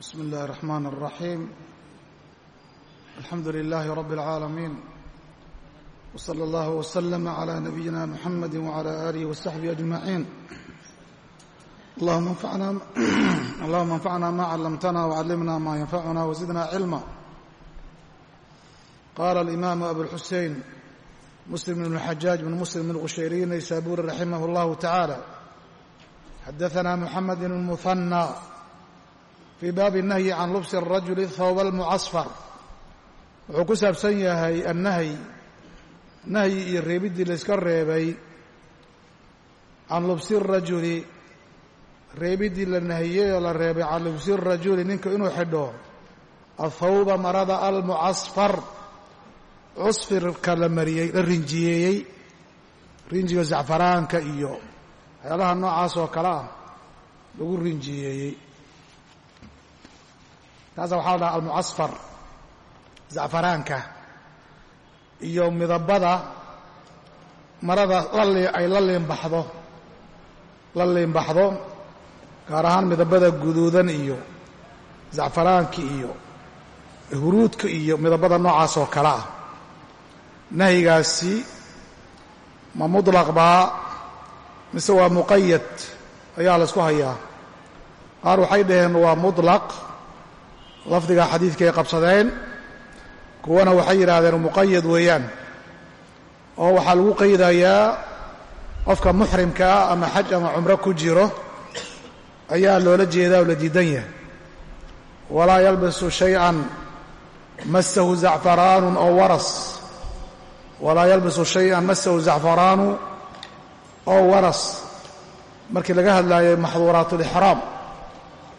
بسم الله الرحمن الرحيم الحمد لله رب العالمين وصلى الله وسلم على نبينا محمد وعلى آله وصحبه أجمعين اللهم انفعنا, اللهم انفعنا ما علمتنا وعلمنا ما ينفعنا وزدنا علما قال الإمام أبو الحسين مسلم بن الحجاج بن مسلم بن الغشيري نيسابوري رحمه الله تعالى حدثنا محمد بن المثنى fii baabi nahyi can lubsi arajuli thawba almucasfar. Wuxuu ku saabsan yahay annahyi nahyi iyo reebiddii layska reebay. Can lubsi rajuli reebiddii la nahiyey oo la reebay can lubsi rajuli ninka inuu xidho athawba marada almucasfar. Cusfirka la mariyey la rinjiyeeyey rinjiga zacfaraanka iyo waxyaalaha noocaas oo kale ah lagu rinjiyeeyey taasa waxaa la dhaha almucasfar zacfaraanka iyo midabada marada ay la liinbaxdo la liinbaxdo gaar ahaan midabada guduudan iyo zacfaraanka iyo huruudka iyo midabada noocaas oo kale ah nahyigaasi ma muطlaq baa mise waa muqayad ayaa la isku hayaa qaar waxay dhaheen waa muطlaq lafdiga xadiidkaay qabsadeen kuwana waxay yidhaahdeen muqayad weeyaan oo waxaa lagu qaydayaa qofka muxrimka ah ama xaj ama cumro ku jiro ayaa loola jeedaa oo la diidan yahay. Walaa yalbisu shay'an masahu zacfaraanu oo waras. Walaa yalbisu shayan masahu zacfaraanu oo waras. Markii laga hadlaayay maxduuraat ulixraam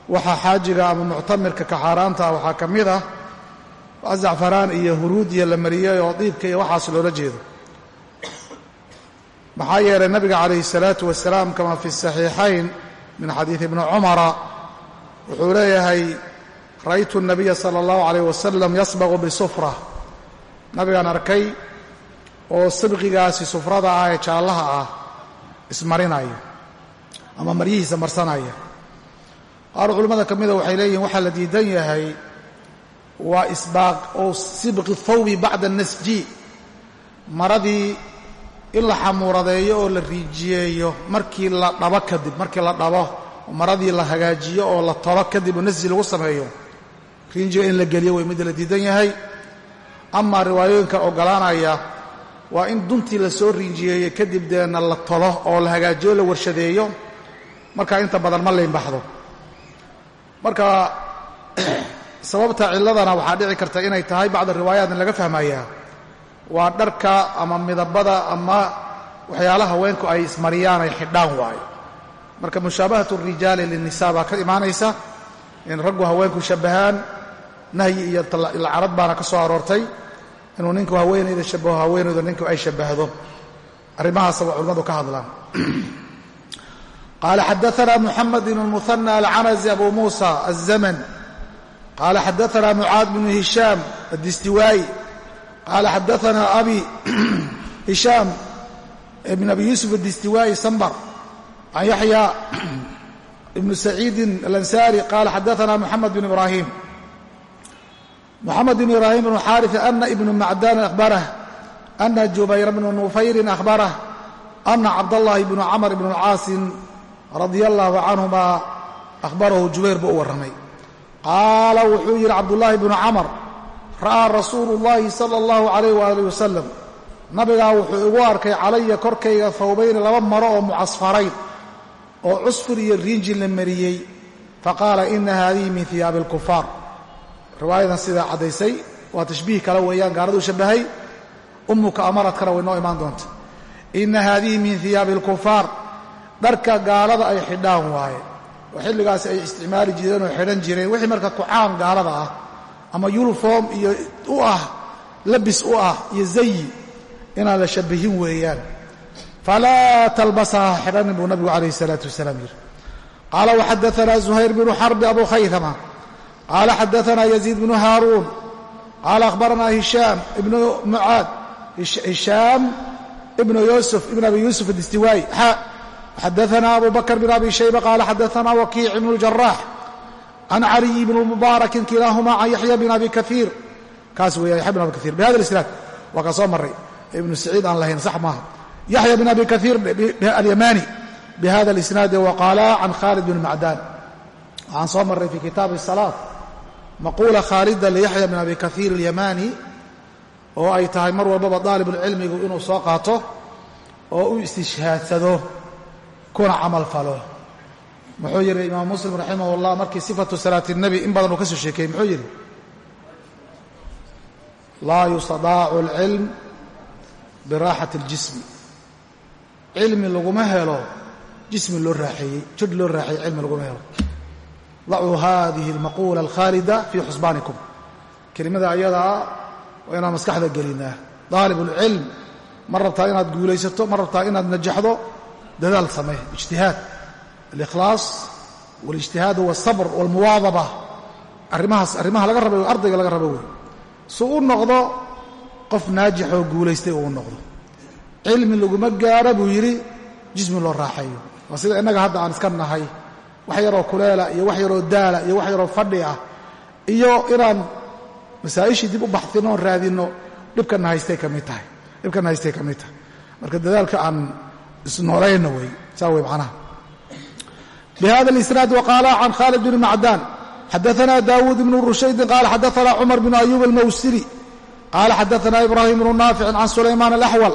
waxaa xaajiga ama muctamirka ka xaaraanta ah waxaa ka mid ah wax zacfaraan iyo huruudiya la mariyey oo diibka iyo waxaas loola jeedo maxaa yeelay nabiga calayhi الsalaatu wasalaam kama fi الصaxiixayn min xadiidi ibni cumara wuxuu leeyahay ra'aytu الnabiya salى اllahu عalayh wasalam yasbaqu bisufra nabigaan arkay oo sibqigaasi sufrada ah ee jaallaha ah ismarinaya ama maryihiisa marsanaya qaar culimmada ka mida waxay leeyihiin waxaa la diidan yahay waa isbaaq oo sibqi thawbi bacda nasji. Maradii in la xamuuradeeyo oo la riijiyeeyo markii la dhabo kadib markii la dhabo maradii la hagaajiyo oo la tolo kadib nasji lagu sameeyo riinjiga in la geliyo way midda la diidan yahay. Amaa riwaayooyinka oggolaanaya waa in duntii la soo riinjiyeeyo kadib deena la tolo oo la hagaajiyo la warshadeeyo. Markaa inta badan ma laynbaxdo marka sababta cilladana waxaa dhici karta inay tahay bacda riwaayaatna laga fahmayaa waa dharka ama midabada ama waxyaalaha haweenku ay ismariyaan ay xidhaan waayo. Marka mushaabahatu rijaali linisa baa ka imaanaysa in raggu haweenku shabbahaan nahyi iyo ilcarad baana ka soo aroortay inuu ninku haweenayda shabaho haweenaydu ninku ay shabbahdo. Arrimahaasa waa culimmadu ka hadlaan قال xdثna محمد بن المثنى العنزي أbو موسى الزمن قال xdثna معاaذ بن هiشام الدستواي قال xdثna أbي هiشام بن أبي يوسف الدستواي سنبر عن يحيى بن سعيد الأنساري قال xdثna محمد بن إبراهيم محمد بن إبراهيم بن حارث أن ابن معدان أخبره أن جبير بن نفير أخبره أن cبدالله بن cمر بن الcاaص radia allaahu canhumaa ahbarahu jubayr buu u warramay. Qaala wuxuu yidhi cabdullaahi bnu camar ra'aa rasuulu llaahi sala allahu calayh waalih wasalam nabigaa wuxuu igu arkay calaya korkayga hawbayni laba maro oo mucasfarayn oo cusfur iyo riinji la mariyey. Faqaala ina haadihi min hiyaabi alkufaar riwaayadan sidaa caddaysay waa tashbiih kale weeyaan gaaladuu shabbahay ummuka amaradkana way noo imaan doonta. Ina haadihi min hiyaabi alkufaar dharka gaalada ay xidhaan waaye. Oo xilligaas ay isticmaali jireen oo xidhan jireen. Wixii marka kucaan gaalada ah ama yuniform iyo u ah labis u ah iyo zayi inaan la shabbihin weeyaan. Falaa talbasaha xidhanin buu nabigu calayh isalaatu wasalaam yidhi. Qaala waxadaanaa zuhayr bnu xarbi abu khaytama qaala xadaanaa yaziid bnu haaruun. Qaala akhbaranaa hishaam ibnu mucaad. Hishaam ibnu yuusuf ibn abi yuusuf adistiwaayi xadaثna abu bakr bn abi shayba qaala xadaثna wakiic ibn اljarax can caliy bn mubaarakin kilaahuma can yaxya bn abi kaiir kaas weya yaxya bn abi kaiir bihada isnaad waa kaa soo maray ibnu saciid aan lahayn sax maaha yaxya bn abi kaiir alyamani bihada اlisnaadi waqaala can khaalid bn macdaan waxaan soo marray fi kitaabi الsalaaة maquula khaalida liyaxya bn abi kaiir اlyamani oo ay tahay mar walbaba daalibulcilmigu inuu soo qaato oo u istishhaadsado kuna camal falo muxuu yidhi imaam muslim raximah اllah markii sifatu salaati الnebi in badan uu ka soo sheekeeyey muxuu yidhi laa yustadaacu اlcilm biraaxati اljismi cilmi laguma helo jismi loo raaxeeyey jidh loo raaxeeyey cilmi laguma helo dacuu hadihi اlmaquula alkhaalida fii xusbaanikum kelimada ayadaa waa inaan maskaxda gelinaa daalibulcilm ma rabtaa inaad guulaysato ma rabtaa inaad najaxdo dadaal samee ijtihaad alikhlaas walijtihaad walsabr walmuwaadaba arrimahaas arrimaha laga raba ardayga laga raba wey suu u noqdo qof naajix oo guulaystay uu noqdo cilmi laguma gaaro buu yidhi jismi loo raaxeeyo waa sida innaga hadda aan iska nahay wax yaroo kuleela iyo wax yaroo daala iyo wax yaroo fadhi iyo inaan masaa'ishii dib u baxsinno raadino raadinno dhibkanahaystay ka mid tahay dhibkanahaystay marka dadaalka aan isnoolayna wey saa wey macnaha. Bhada اlisnaad waqaala can khaalid bn macdaan xadaana daawuud ibnu rushaydin qaala xadaana cumar bn ayuub almawsili qaala xadaana ibraahim bnu naaficin can sulaymaan alaxwal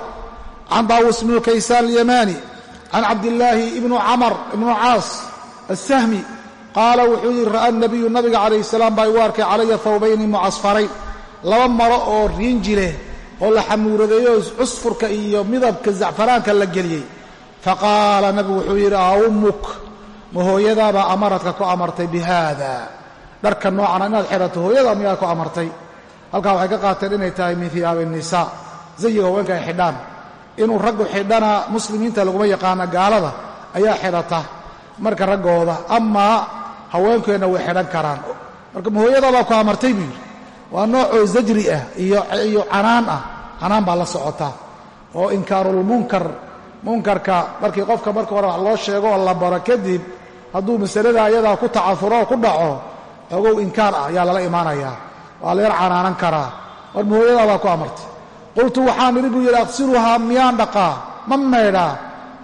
can daawuus bn kaysaan alyamaani can cabdillaahi ibnu camar ibnu caas asahmi qaala wuxuu yihi ra'a nabiyu nabiga calayh salaam baa igu arkay calaya hawbayni mucasfarayn laba maro oo riinji leh oo la xamuuradeeyo cusfurka iyo midabka zacfaraanka la geliyey faqaala nabigu wuxuu yidhi aummuk ma hooyadaabaa amaradka ku amartay bi haada dharka noocana inaad xidhato hooyadaa miyaa ku amartay? Halkaa waxay ka qaateen inay tahay min hiyaabi nisaa zayiga haweenka ay xidhaan. Inuu raggu xidhana muslimiinta laguma yaqaana gaalada ayaa xidhata marka raggooda. Amaa haweenkeenna way xidhan karaan. Marka ma hooyadaabaa ku amartay buu yidhi. Waa noocoo zajri ah iyo canaan ah. Canaan baa la socota. Oo inkaarulmunkar munkarka markii qofka marka hore wax loo sheego oo la baro kadib hadduu masalada ayadaa ku tacafuro oo ku dhaco ogow inkaar ah ayaa lala imaanayaa. Waa la yar canaanan karaa. War ma hooyadaabaa ku amartay. Qultu waxaan idhi buu yidhi aqsiluhaa miyaan dhaqaa? Ma maydhaa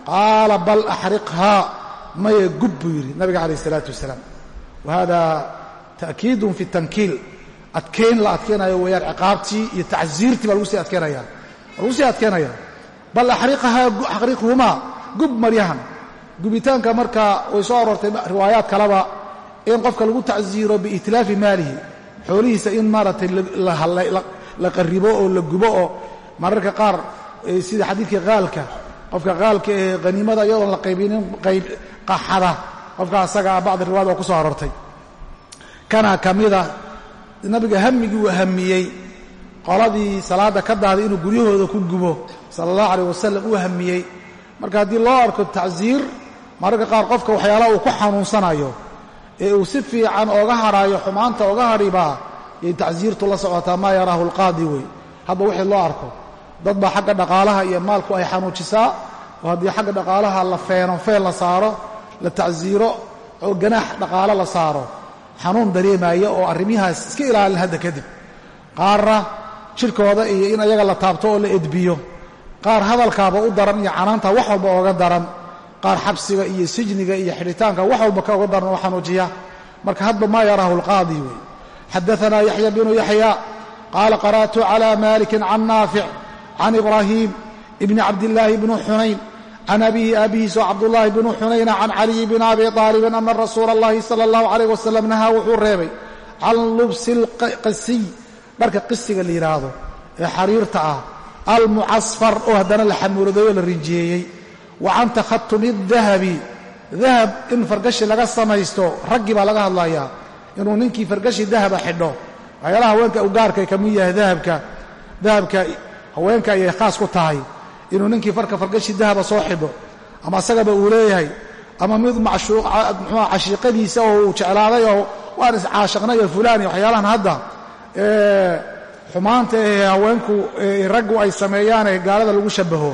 qaala bal axriqhaa. Maya gub buu yidhi nabiga calayh isalaatu wasalaam. Wa hada ta'kiidun fi tankiil. Adkayn la adkaynayo weeyaan ciqaabtii iyo tacsiirtii baa lagu sii adkaynaya waa lagu sii adkaynaya bal axriqhumaa gub maryahan. Gubitaanka marka way soo aroortay riwaayaad kaleba in qofka lagu tacsiiro biitlaafi maalihi. Xoolihiisa in maaragtay la qaribo oo la gubo oo mararka qaar sida xadiidkii qaalka qofka qaalka ee haniimada iyadoon la qaybinin qayb qaxada qofka asaga bacdi riwaayad waa ku soo aroortay. Kana ka mida nabiga hammigii uu hamiyey qoladii salaadda ka dahday inuu guryahooda ku gubo sala allahu calayh wasalam uu hamiyey marka haddii loo arko tacsiir mararka qaar qofka waxyaalaha uu ku xanuunsanayo ee uu si fiican ooga hadhaayo xumaanta ooga hadhibaa yay tacsiirtu la socotaa maa yaraahu alqaadi wey. Hadba wixii loo arko. Dad baa xagga dhaqaalaha iyo maalku ay xanuujisaa oo haddii xagga dhaqaalaha la feeno feen la saaro la tacsiiro oo ganaax dhaqaalo la saaro xanuun dareemaya oo arrimihaas iska ilaalin hadda kadib qaarna jidhkooda iyo in ayaga la taabto oo la edbiyo qaar hadalkaaba u daran iyo canaanta wax walba ooga daran qaar xabsiga iyo sijniga iyo xidhitaanka wax walba ka oga daran oo xanuujiya marka hadba maa yaraahu alqaadi wey xadaanaa yaxya binu yaxya qaala qara'tu cala malikin can naafic can ibraahiim ibni cabdillaahi bni xunayn can abihi aabihiis oo cabdullaahi bnu xunayna can caliyi bn abi aalibin ana rasuula اllahi sala اllahu alayh wasalam nahaa wuxuu reebay can lubsi اlqasiy dharka qisiga la yidhaahdo ee xariirta ah almucasfar oo haddana la xamuuradeeyo la rinjiyeeyey wa can takhatumi dahabi dahab in fargashi laga samaysto raggii baa laga hadlayaa inuu ninkii fargashi dahaba xidho. Waxyaalaha haweenka u gaarkay ka mid yahay dahabka dahabka haweenka ayay khaas ku tahay inuu ninkii farka fargashi dahaba soo xidho. Ama asagaba uu leeyahay ama mid muxua cashiiqadiisa oo uu jeclaaday oo waan iscaashaqnay fulaani waxyaalahan hadda xumaanta ee haweenku raggu ay sameeyaanee gaalada lagu shabaho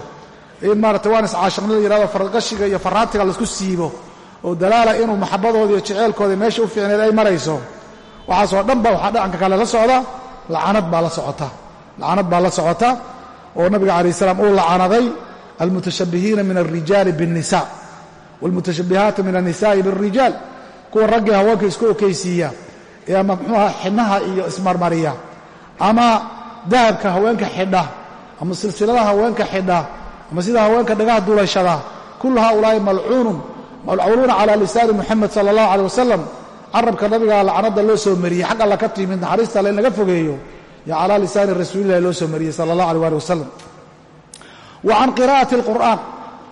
in maarata waan iscaashaqnay la yihahdo fargashiga iyo faraantiga laisku siibo oo dalaala inuu maxabadooda iyo jeceelkooda meesha u fiicneed ay marayso waxaasoo dhan ba waxaa dhacanka kale la socda lacanad baa la socota lacanad baa la socota oo nabiga calayh salaam uu lacanaday almutashabbihiina min alrijaali biاnnisa wاlmutashabbihaatu min annisa'i biاlrijaal kuwa raggii haweenka isku okaysiiya ee ama muxuuha xidhnaha iyo ismarmariya ama dahabka haweenka xidha ama silsiladaha haweenka xidha ama sida haweenka dhagaha duulashada kullu haulaa'i malcuunun malcuunuuna calaa lisaani muxamed sala allahu aleyh wasalam carabka nabigaa lacnadda loo soo mariyey xag alla ka timid naxariista laga fogeeyo yo calaa lisaani rasuulillahi loo soo mariyey sala allah aleh ali wasalam wa can qiraa'ati alqur'aan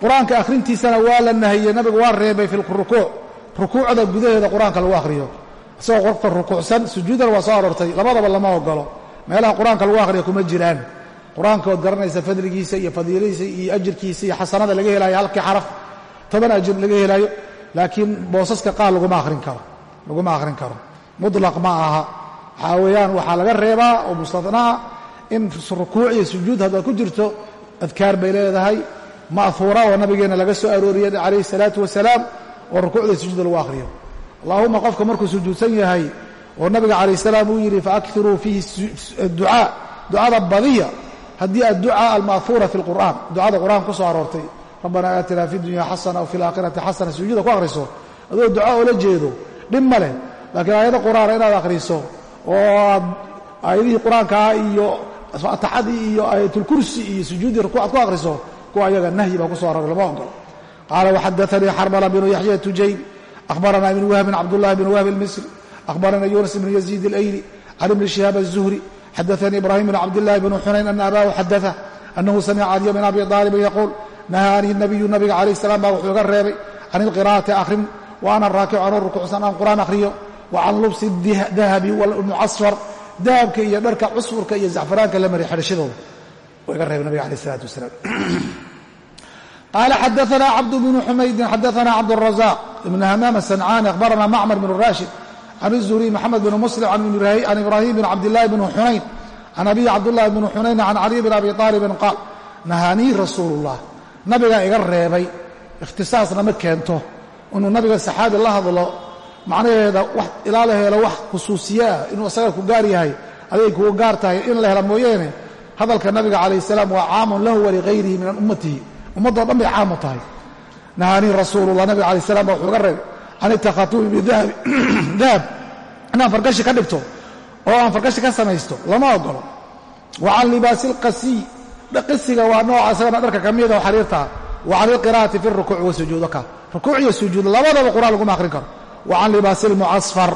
qur'aanka akhrintiisana waa la nahiyey nabigu waa reebay fi rukuuc rukuucda gudaheeda qur'aanka lagu akhriyo isagoo qofka rukuucsan sujuudana waa soo aroortay. Labadaba lama ogolo meelaha qur'aanka lagu akhriya kuma jiraan. Qur'aanka ood garanaysa fadligiisa iyo fadiiladiisa iyo ajirkiisa iyo xasanada laga helaayo halkii xaraf toban ajir laga helaayo laakiin boosaska qaar laguma akhrin karo. Laguma akhrin karo. Mutlaq ma aha. Waxaa weeyaan waxaa laga reebaa oo mustatnaa in rukuuc iyo sujuud haddaad ku jirto adkaar bay leedahay. Ma'huura oo nabigeenna laga soo arooriyey calayhi salaatu wasalaam oo rukuucda sujuuda lagu akhriyo allahuma qofka markuu sujuudsan yahay oo nabiga calayh salaam uu yidhi faakiruu fiihi ducaa ducada badiya haddii adducaa alma'huura fi lqur'aan ducada qur'aan ku soo aroortay rabbana aatina fi dunya xasana wafi alaakhirati xasana sujuuda ku akhriso adoo duca oola jeedo dhib ma leh. Laakiin aayado qur'aana inaad akhriso oo aad aayadihii qur'aankaa iyo faatixadii iyo aayatulkursi iyo sujuuddii rukuucad ku akhriso kuwa ayaga nahyi baa ku so aroray lama ogolo qaala waxadaanii xarmala bnu yaxya tujayn akhbarana ibn wahbin cabdullahi bn wahb اlmisri akhbarana yunas bn yaziid اlayli can ibni shihaab الzuhri xadaanii ibrahim bn cabdillahi bn xunayn ana abahu xadaثa anahu samica caliya bn abi aalibin yaquul nahaanii nabiyu nabiga calayh salaam baa wuxuu iga reebay can ilqira'ati akhrin wa ana raakicu anuu rukuucsan aan qur'aan akhriyo wa can lubsi dahabi wlmucasfar dahabka iyo dharka cusfurka iyo zacfaraanka la mariy xidhashadooda wuu iga reebay nabiga alayh isalaatu wasalaam qaala xadaana cabd bnu xumaydin xadaana cabdالrazaq ibn hamaam asancaani akhbarana macmar bn rashid can الzuhriy maxamed bn muslim can ibrahim bn cabdillahi bn xunayn can abiyi cabdullahi bn xunayn can caliy bn abi aalibin qaal nahaanii rasuulu اllah nabigaa iga reebay ikhtisaasna ma keento inuu nabiga saxaabi la hadlo macnaheeda wax ilaa la helo wax khusuusiye ah inuu isaga ku gaar yahay aday kugu gaar tahay in la hela mooyeene hadalka nabiga calayh salaam waa caamun lahu waligayrihi min ummatihi ummaddoo dhan bay caamu tahay. Nahaanii rasuulullah nabiga alay salam ba wuxuu ga reebay can itakhatumi bidahabi dahab inaan fargashi ka dhigto oo aan fargashi ka samaysto lama ogolo wa can libaasi lqasiy qisiga waa nooca isagana dharka ka mida oo xariirtaa wa can ilqira'ati fi rukuuci wasujuud ka rukuuc iyo sujuud labadaba qur'aan laguma akhrin karo. Wa can libaasi lmucasfar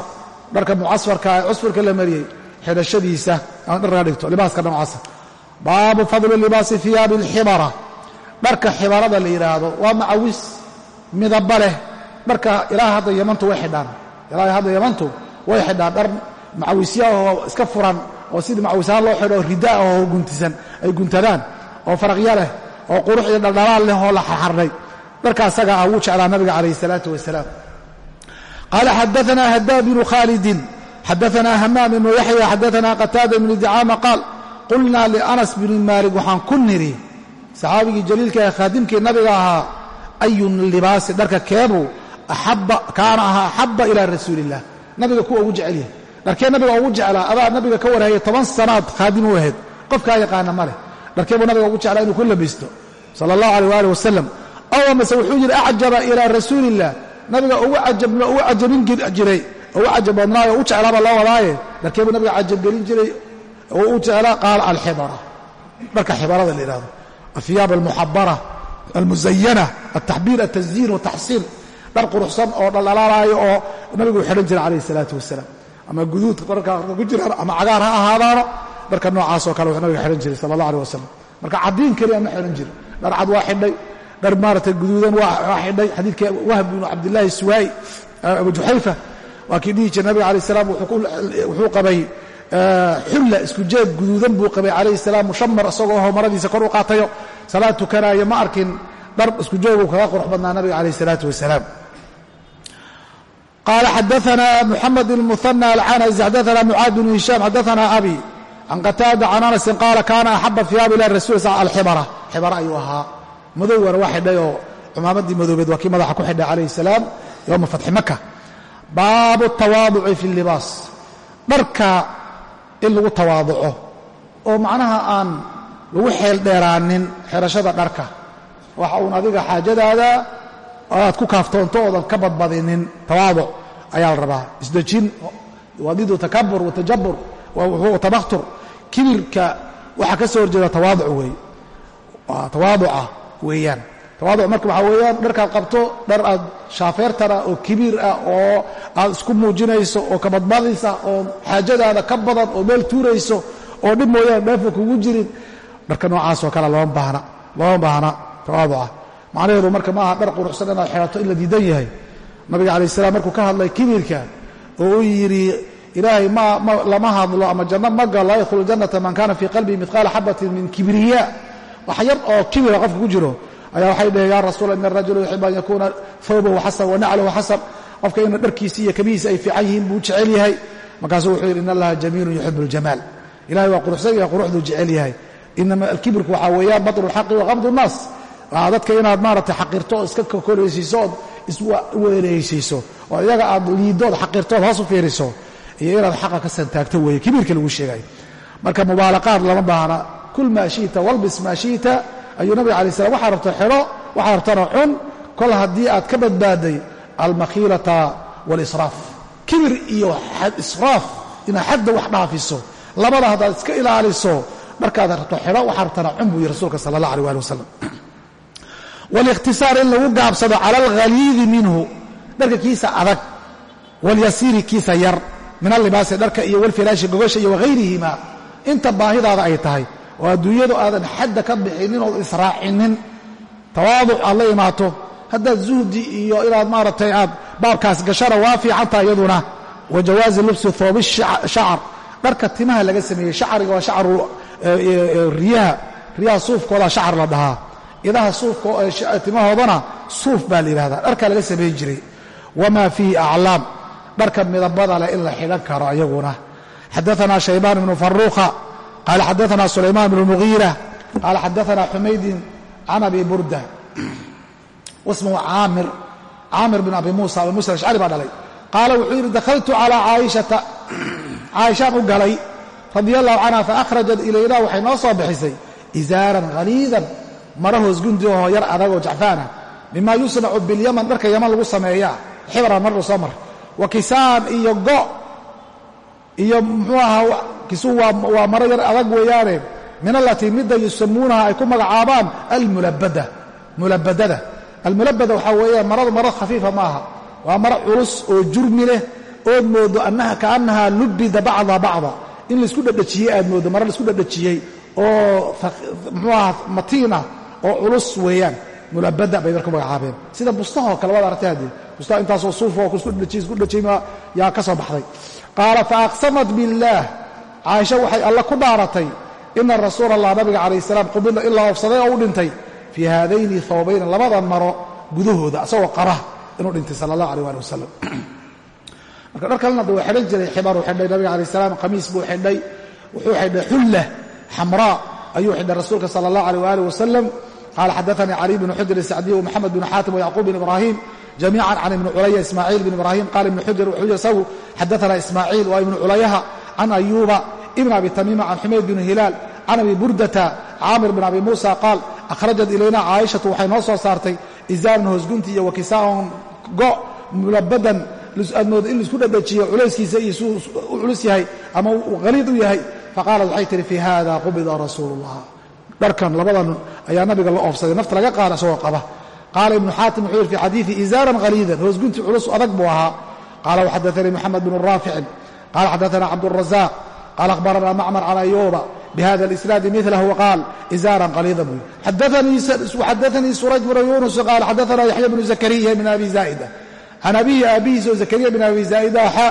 dharka mucasfarka ee cusfurka la mariyey xidhashadiisa aan dharka dhigto libaaska noocaasa baabu fadli libaasi hiyaabi alxibara dharka xibarada la yidhaahdo waa macawis midaba leh. Dharka ilaa hadda yamantu way xidhaan. Ilaa hadda yamantu way xidhaan. Dhar macawisya oo iska furan oo sidii macawisahaan loo xidho ridaa oo guntisan ay guntadaan oo faraqya leh oo qurux iyo dhaldhalaal leh oo la xarxarnay. Dharka asaga ah wuu jeclaa nabiga calayh isalaatu wasalaam. Qaala xadaana hadaab bnu khaalidin. Xadaana hamaam ibnu yaxya. Xadaana qataada ibnu dicaama. Qaal qulnaa lianas bni maalik. Waxaan ku nidhi saxaabigii jaliilka khaadimkii nabiga ahaa ayu libaasi dharka keebuu kaana ahaa axaba ilaa rasuuli illah nabiga kuwa ugu jecel yahay. Dharkee nabiga ugu jeclaa adaa nabiga ka warhayay toban sanaad khaadim u ahayd. Qofkaa yaqaana ma leh. Dharkeebuu nabiga ugu jeclaa inuu ku labisto. Sala allahu aleyh waali wasalam aw amase wuxuu yidhi acjaba ilaa rasuuli illah nabiga ugu cajabin jiray. Ugu cajab u jeclaaba loo wadaaye dharkeebuu nabiga cajabgelin jiray. Oo u jeclaa qaala alxibara. Dharka xibarada la yidhahdo ahiyaab almuxabara almuzayana altaxbiir altasyiin wataxsiin dhar quruxsan oo dhaldhalaalaayo oo nabigu u xidhan jiray calayh isalaatu wasalaam ama guduudka dharka ku jiraan ama cagaar ha ahaadaano dharka noocaasoo kale wuxuu nabiga xidhan jiray sala allah aleh wasalam marka caddiin keliya ma xidhan jirin dhar cad waa xidhay dhar maaragtay guduudan waa xidhay xadiidka wahb binu cabdillaahi suwaayi abu juxayfa waa kii dhihi jiray nabiga alayh salaam wuxuu qabay xulla isku jeed guduudan buu qabay calayhi salaam mushamar isagoo ho maradiisa kor u qaatayo. Salaad tukanaayo ma arkin dhar isku jooguu kaga qurux badnaa nabiga calayh isalaatu wasalaam. Qaala xadaana muxamed ilmuhanى alcanas xadaana mucaad bnu hishaam xadaana abi can qataada can anasin qaala kaana axaba hiyaabi ila rasul alxibara xibara ayuu ahaa. Madowgana waa xidhay oo cumaamadii madoobeed waa kii madaxa ku xidhay calayhi salaam yowma fatxi maka baabu tawaaduci fi libaas dharka in lagu tawaaduco oo macnaha aan lagu xeel dheeraanin xirashada dharka. Waxa uun adiga xaajadaada aad ku kaaftoonto oodan ka badbadinin tawaaduc ayaa la rabaa. Isdejin wadidu takabur watajabur watabakhtur kibirka waxaa ka soo horjeeda tawaaduc weeye waa tawaaduca weeyaan tawaaduc marka waxaa weeyaan dharkaad qabto dhar aad shaafeertana oo kibiir ah oo aad isku muujinayso oo kabadbadaysa oo xaajadaada ka badan oo meel tuurayso oo dhib mooyaane dheefa kugu jirin dharka noocaasoo kale looma baahna looma baahna tawaaduca macnaheedu marka maaha dhar quruxsan inaad xehato in la diidan yahay. Nabiga calayi salaam markuu ka hadlay kibirka oo uu yidhi ilaahay lama hadlo ama janno ma galo laa yadkhulu jannata man kana fii qalbihi midqaala xabatin min kibriya. Wax yar oo kibira qofka ku jiro ayaa waxay dhaheen ya rasuula ina arajula yuxibu an yakuuna fawbahu xasan wanaclahu xasan qofka ina dharkiisi iyo kabihiisa ay fiican yihiin buu jecel yahay. Markaasuu wuxuu yidhi in allaha jamiilun yuxibu ljamaal ilahay waa quruxsan yahay quruxduu jecel yahay. Inama alkibirku waxaa weeyaan batnu lxaqi wa qabdu nnaas. Waa dadka inaad maaragtay xaqirto oo iska kokolaysiiso ood isweereysiiso oo iyaga aad liiddood xaqirtood hoos u fiiriso. Iyo inaad xaqa ka santaagto weeye kibiirka lagu sheegayo marka mubaalaqaad lama baahna. Kul maa shiita walbis maa shiita ayuu nabiga alay slam waxaa rabta xidho waxaa rabtana cun kol haddii aad ka badbaaday almakhiilata waalisraaf kibir iyo israaf inaad xadda wax dhaafiso. Labada haddaad iska ilaaliso markaad rabto xidho waxaa rabtana cun buu yihi rasuulka sala allah aleh ali wasalam walikhtisaar in lagu gaabsado cala alghaliidi minhu dharka kiisa adag walyasiiri kiisa yar min allibaasi dharka iyo walfiraashi gogosha iyo wahayrihima inta baahidaada ay tahay oo adduunyadu aadan xadda ka bixinin ood israacinin. Tawaaduc aad la imaato. Haddaad zuhdi iyo inaad maaragtay aad baabkaas gashana waa fiicantaha iyaduna. Wa jawaazi lubsi thoobi shacar. Dharka timaha laga sameeyey shacariga waa shacaru riyaha. Riyaha suufkooda shacar la dhahaa. Idaha suufka timahoodana suuf baa la yidhahdaa dharka laga samayn jiray. Wamaa fiihi aclaam. Dharka midabada leh in la xidhan karo ayaguna. Xadaana shaybaan ibnu faruuqa qaala xadaana sulaymaan bnu mugiira qaala xadaana xumaydin can abi burda wasmuhu caamir caamir bin abi muusa abi musa ashcari baa dhalay qaala wuxuu yidhi dakhaltu calaa caaishata caaishaan u galay radia allahu canha faakhrajat ilayna waxay noo soo bixisay izaaran haliidan mara hoos gundiahoo yar adagoo jacfaana mima yusnacu bilyaman dharka yaman lagu sameeyaa xibran marru soo mar wa kisaan iyo go iyo muxuu ahaa kisuu waa maro yar adag weeyaane. Min alatii midda yusamuunaha ay ku magacaabaan almulabada mulabadada almulabada waxaa weeyaan maradu maro khafiifa ma aha waa maro culus oo jurmi leh ood moodo annaha kaannahaa lubida bacda bacda. In la isku dhadhajiyey aad moodo maro la isku dhadhajiyey oo muxuu aha matiina oo culus weeyaan. Mulabada bay dar ku magacaabeen. Sida bustahoo kale waad aragtay haddii. Bustaha intaasoo suufoo isku dhajiyma yaa ka soo baxday. Qaala faaqsamat biاllaah caaisha waxay alle ku dhaaratay ina rasuula allah nabiga calayh salaam qubila in la oofsaday oo u dhintay fii haadayni thawbayn labadan maro gudahooda asagoo qara inuu dhintay sala allah aleh ali wasalam marka dhar kalena xidhan jiray xibaruu xidhay nabiga calayh salaam khamiis buu xidhay wuxuu xidhay xulla xamraa ayuu xidhay rasuulka sala allah aleh waalih wasalam qaala xadaanii caliy bnu xujr isacdiy wmaxamed bn xaatim wayacquub bn ibraahim jamiican can ibni culaya ismaaciil bn ibraahim qaala ibnu xujr wuxuu isagu xadaana ismaaciil waa ibnu culayaha can ayuuba ibn abi tamiima can xumayd bn hilaal can abi burdata caamir bn abi muusa qaal akhrajat ilayna caaishatu waxay noo soo saartay izaaran hoosgunti iyo wakisaa'on go mulabadan aad moodo in la isku dhadhajiyo culayskiisa iyo suu u culus yahay ama haliid u yahay faqaalat waxay tihi fii hada qubida rasuulu ullah dharkan labadan ayaa nabiga la oofsaday nafta laga qaada isagoo qaba qaala ibnu xaatim wuxuu yidhi fi xadiidi izaaran haliidan hoosgunti culus adag buu ahaa qaala waxadaanii moxamed bnu raaficin qaala xadaana cabdurazaq qaala akhbarana macmar can ayuuba bhada اlisnaadi milahu waqaal izaaran qaliida buu xadaanii surayj bnu yunus qaal xadaana yaxya bnu zakariya min abi zaa'ida can abihi aabihiis oo zakariya bn abi zaa'ida xa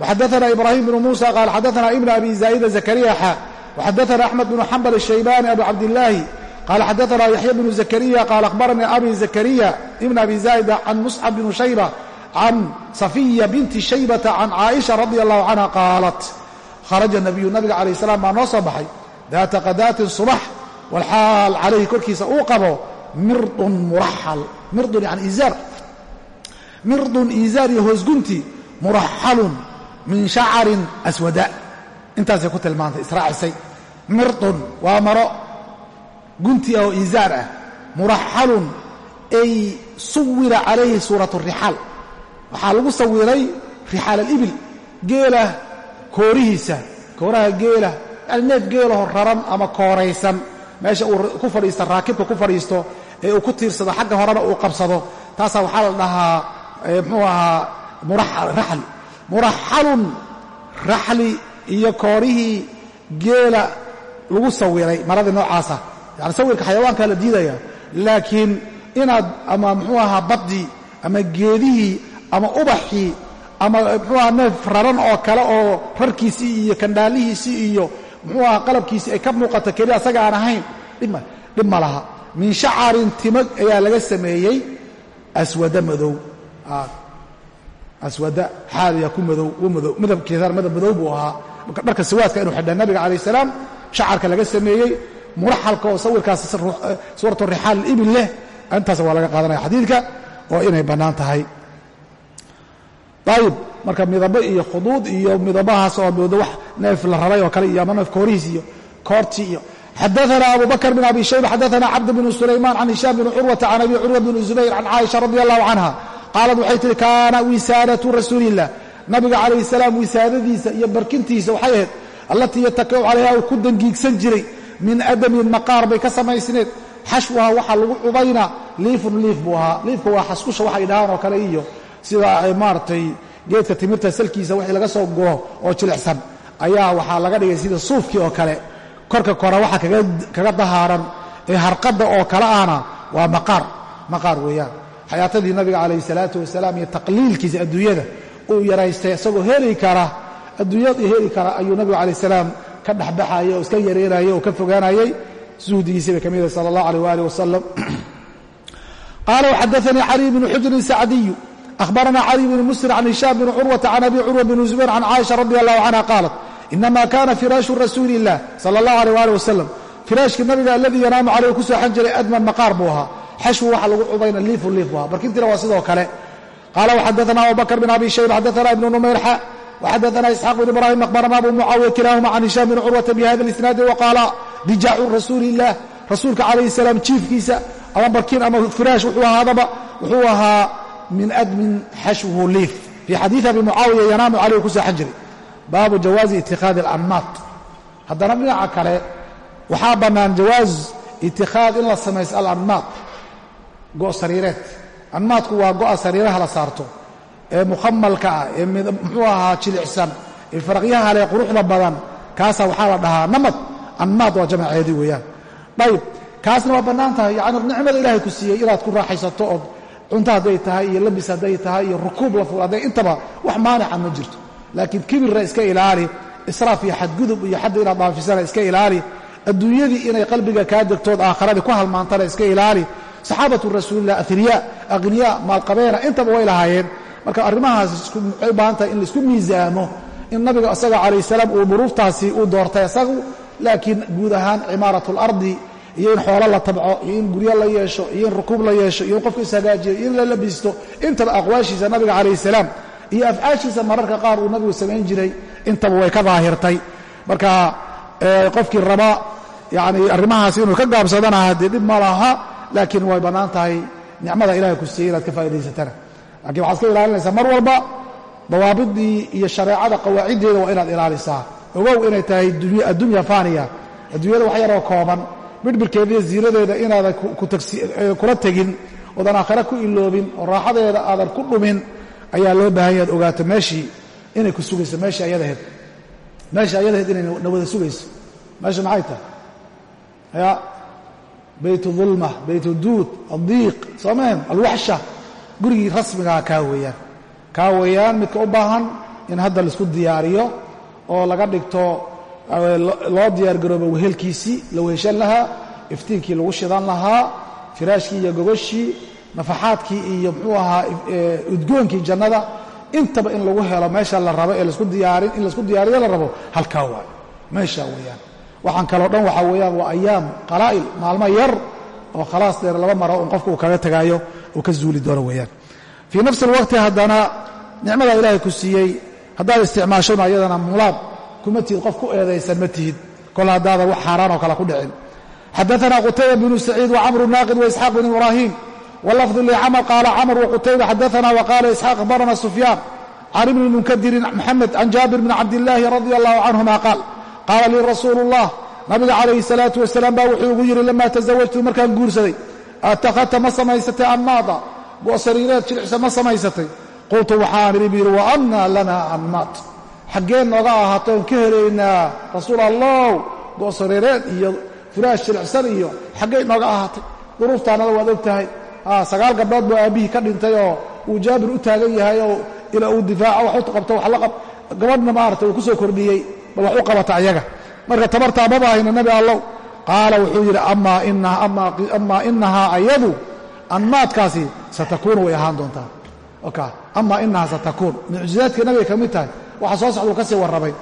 waxadaana ibraahim bnu muusa qaal xadaana ibn abi zaa'ida zakariya xa waxadaana axmed bnu xambal الshaybani abu cabdillaahi qaala xadaana yaxya bnu zakariya qaal akhbaranii abi zakariya ibn abi zaa'ida can muscab bn shayba can safiya binti shaybata can caaisha radi allahu canha qaalat kharaja nabiyu nabiga calayh salaam baa noo soo baxay daata qadaatin subax walxaal calayhi korkiisa uu qabo mirdun muraxal mirdun yani izaar mirdun iizaar iyo hoosgunti muraxalun min shacarin aswada intaasay ku tilmaantay israacisay mirdun waa maro gunti ah oo iizaar ah muraxalun ay suwira calayhi suurat rixaal waxaa lagu sawiray rixaal alibil geela koorihiisa kooraha geela yani neef geelaho raran ama kooraysan. Meesha uu ku fadhiista raakibka ku fadhiisto ee uu ku tiirsado xagga horena uu qabsado. Taasaa waxaa la dhahaa muxuu ahaa raxli muraxalun raxli iyo koorihii geela lagu sawiray maradii noocaasa. Yani sawirka xayawaankaa la diidaya laakiin inaad ama muxuu ahaa baddii ama geedihii ama ubaxii ama muxuu ahaa neef raran oo kale oo rarkiisii iyo kandhaalihiisii iyo muxuu ahaa qalabkiisii ay ka muuqato keliya asaga aan ahayn dhib ma laha. Min shacarin timag ayaa laga sameeyey aswada madow. Aswada xaaliya ku madow madow. Midabkiisa midab madow buu ahaa. Dharka siwaadka inuu xidha nabiga calayh salaam shacarka laga sameeyey muraxalka oo sawirkaas suuratu rixaal ibil leh intaas waa laga qaadanaya xadiidka oo inay bannaan tahay ayib marka midabo iyo khuduud iyo midabahaas oo moodo wax neef la rabay oo kale iyo ama neef koorihiis iyo koortii iyo. Xadaana abu bakr bn abi shayba xadaana cabd bn sulayman can hishaam bn curwata can abi curwa bn zubayr can caaisha radi allahu canha qaalad waxay tihi kaana wisaadatu rasuuliillah nabiga calayh salaam wisaadadiisa iyo barkintiisa waxay ahayd allatii yatakau calayha uu ku dangiigsan jiray min adamin maqaar bay ka samaysneed. Xashwaha waxaa lagu cubayna liifun liif buu ahaa. Liifka waa xaskusha waxay dhahaan oo kale iyo sida maaragtay geedka timirta salkiisa wixii laga soo goo oo jilicsan. Ayaa waxaa laga dhigay sida suufkii oo kale. Korka kora waxa kaga dahaaran ee harqadda oo kale ahna waa maqaar. Maqaar weeyaan. Xayaatadii nabiga calayhi salaatu wasalaam iyo taqliilkiisa adduunyada uu yaraystay isagoo heli kara adduunyada heli kara ayuu nabigu calayh salaam ka dhexbaxayay oo iska yareynayay oo ka fogaanayay suhdigiisii bay ka mid yahay sala allah alayh waali wasalam qaala waxadaanii cali bnu xujrin sacdiyu ahbarana cali bn musir can hishaam bn curwata can abi curwa bn zubayr can caaisha radi allahu canha qaalat inama kana firaashu rasuuli illah sala allah alayh ali wasalam firaashkii nabiga aladii yanaamu calayh ku sooxan jiray adman maqaar buu ahaa xashwu waxa lagu cubayna liifu liif buu ahaa barkintiina waa sidoo kale qaala waxadaana abubakr bn abi shayba xadaana ibnu numayrxa waxadaana isxaaq bn ibrahim akhbarana abu mucaawiya kilahuma can hishaam bn curwata bihada isnaadi waqaala dijaacu rasuuli illah rasuulka calayhi salaam jiifkiisa ama barkin ama firaash wuxuu ahaadaba wuxuu ahaa min admin xashwhu liif. Fii xadiidi abi mucaawiya yanaamu calayh ku sooxan jiray. Baabu jawaazi ittikhaadi alanmaad haddana dhinaca kale waxaa bannaan jawaaz itikhaad in la samaysto alanmaad go' sariireed. Anmaadku waa go'a sariiraha la saarto ee mukhamalka ah ee muxuu ahaa jilicsan ee faraqyaha leh quruxda badan. Kaasaa waxaa la dhahaa namad. Anmaad waa jamaceedii weeyaan. Dayib kaasna waa bannaan tahay. Yacni nicmada ilaahay ku siiyey inaad ku raaxaysato ood cunto hadday tahay iyo labis hadday tahay iyo rukuub la fuul intaba wax maanica ma jirto. Laakiin kibirra iska ilaali israaf iyo xadgudub iyo xadda inaad dhaafisana iska ilaali adduunyadii inay qalbiga kaa degtood aakharadii ku halmaantana iska ilaali saxaabatu rasuulilah ahriya akhniya maalqabeena intaba way lahaayeen. Marka arrimahaas waxay u in la isku miisaamo in nabiga isaga calayh salaam uu duruuftaasi uu doortay isagu laakiin guud ahaan cimaarat alardi iyo in xoolo la tabco iyo in guryo la yeesho iyo in rukuub la yeesho iyo in qofka ishagaajiyo iyo in la labisto. Intaba aqwaashiisa nabiga calayh salaam iyo afcaashiisa mararka qaar uu nabigu samayn jiray intaba way ka daahirtay. Marka qofkii raba yani arrimahaas inuu ka gaabsadana haddee dhib ma laha laakiin way bannaan tahay. Nicmada ilahay ku siiyey inaad ka faa'idaysatana lakiin waxaad iska ilaalinaysaa mar walba dawaabidii iyo shareecada qawaaciddeeda waa inaad ilaalisaa. Ogow inay tahay addunya faaniya. Adduunyada wax yaroo kooban birbirkeeda iyo ziiradeeda inaadan kula tegin oodan aakhare ku iloobin oo raaxadeeda aadan ku dhumin ayaa loo baahan yaad ogaato meeshii inay ku sugayso meeshii ayadaheed meeshii ayadaheed inay na wada sugayso. Meesha maxay tahay? Ya bayt ulma bayt duud addiiq soomeen alwaxsha gurigii rasmigaa kaa weeyaan. Kaa weeyaan midka u baahan in hadda la isku diyaariyo oo laga dhigto loo diyaargaroobo wehelkiisii la weheshan lahaa iftiinkii lagu shidan lahaa firaashkii iyo gogoshii nafaxaadkii iyo muxuu ahaa udgoonkii jannada intaba in lagu helo meesha la rabo ee lasku diyaarin in la isku diyaariyo la rabo halkaa waay meesha weeyaan. Waxaan kaloo dhan waxaa weeyaan waa ayaam qalaa'il maalmo yar oo khalaas dheer laba maro un qofka uu kaga tagaayo uu ka zuuli doono weeyaan. Fii nafsi alwaqti haddana nicmadaa ilaahay ku siiyey haddaad isticmaashona iyadana mulaab kuma tihid qof ku eedaysan ma tihid. Kol haddaada wax xaaraanoo kale ku dhicin. Xadaana qutayba bnu saciid wacamru naaqid waisxaaq bn ibraahiim wlafdu licamr qaala camr wqutayba xadaana waqaala isxaaq akhbarana sufyaan. Can ibni munkadirin maxamed can jaabir bni cabdillaahi radia allahu canhuma qaal qaala lii rasuulu ullah nabiga calayhi salaatu wasalaam baa wuxuu igu yidhi lama tasawajtu markaan guursaday atakadta ma samaysatay anmaada go-sariireed jilicsa ma samaysatay? Qultu waxaan idhi bu yidhi waannaa lana anmaad xaggeen nooga ahaato oon ka helaynaa rasuul allow go'sariireed iyo firaash jilicsan iyo xaggay nooga ahaatay. Duruuftaanada waad og tahay sagaal gabdhood buu aabbihii ka dhintay oo uu jaabir u taagan yahay oo ilaa uu difaaco wax u qabto wax la qab gabadhna maarata uu ku soo kordhiyey bal wax u qabata ayaga. Marka tabartaa maba ahayna nebi allow. Qaala wuxuu yidhi amaa inahaa ayadu anmaadkaasi satakuunu way ahaan doontaa. Amaa inahaa satakuun. Mucjizaadkii nabiga ka mid tahay waxa soo socda ka sii warramay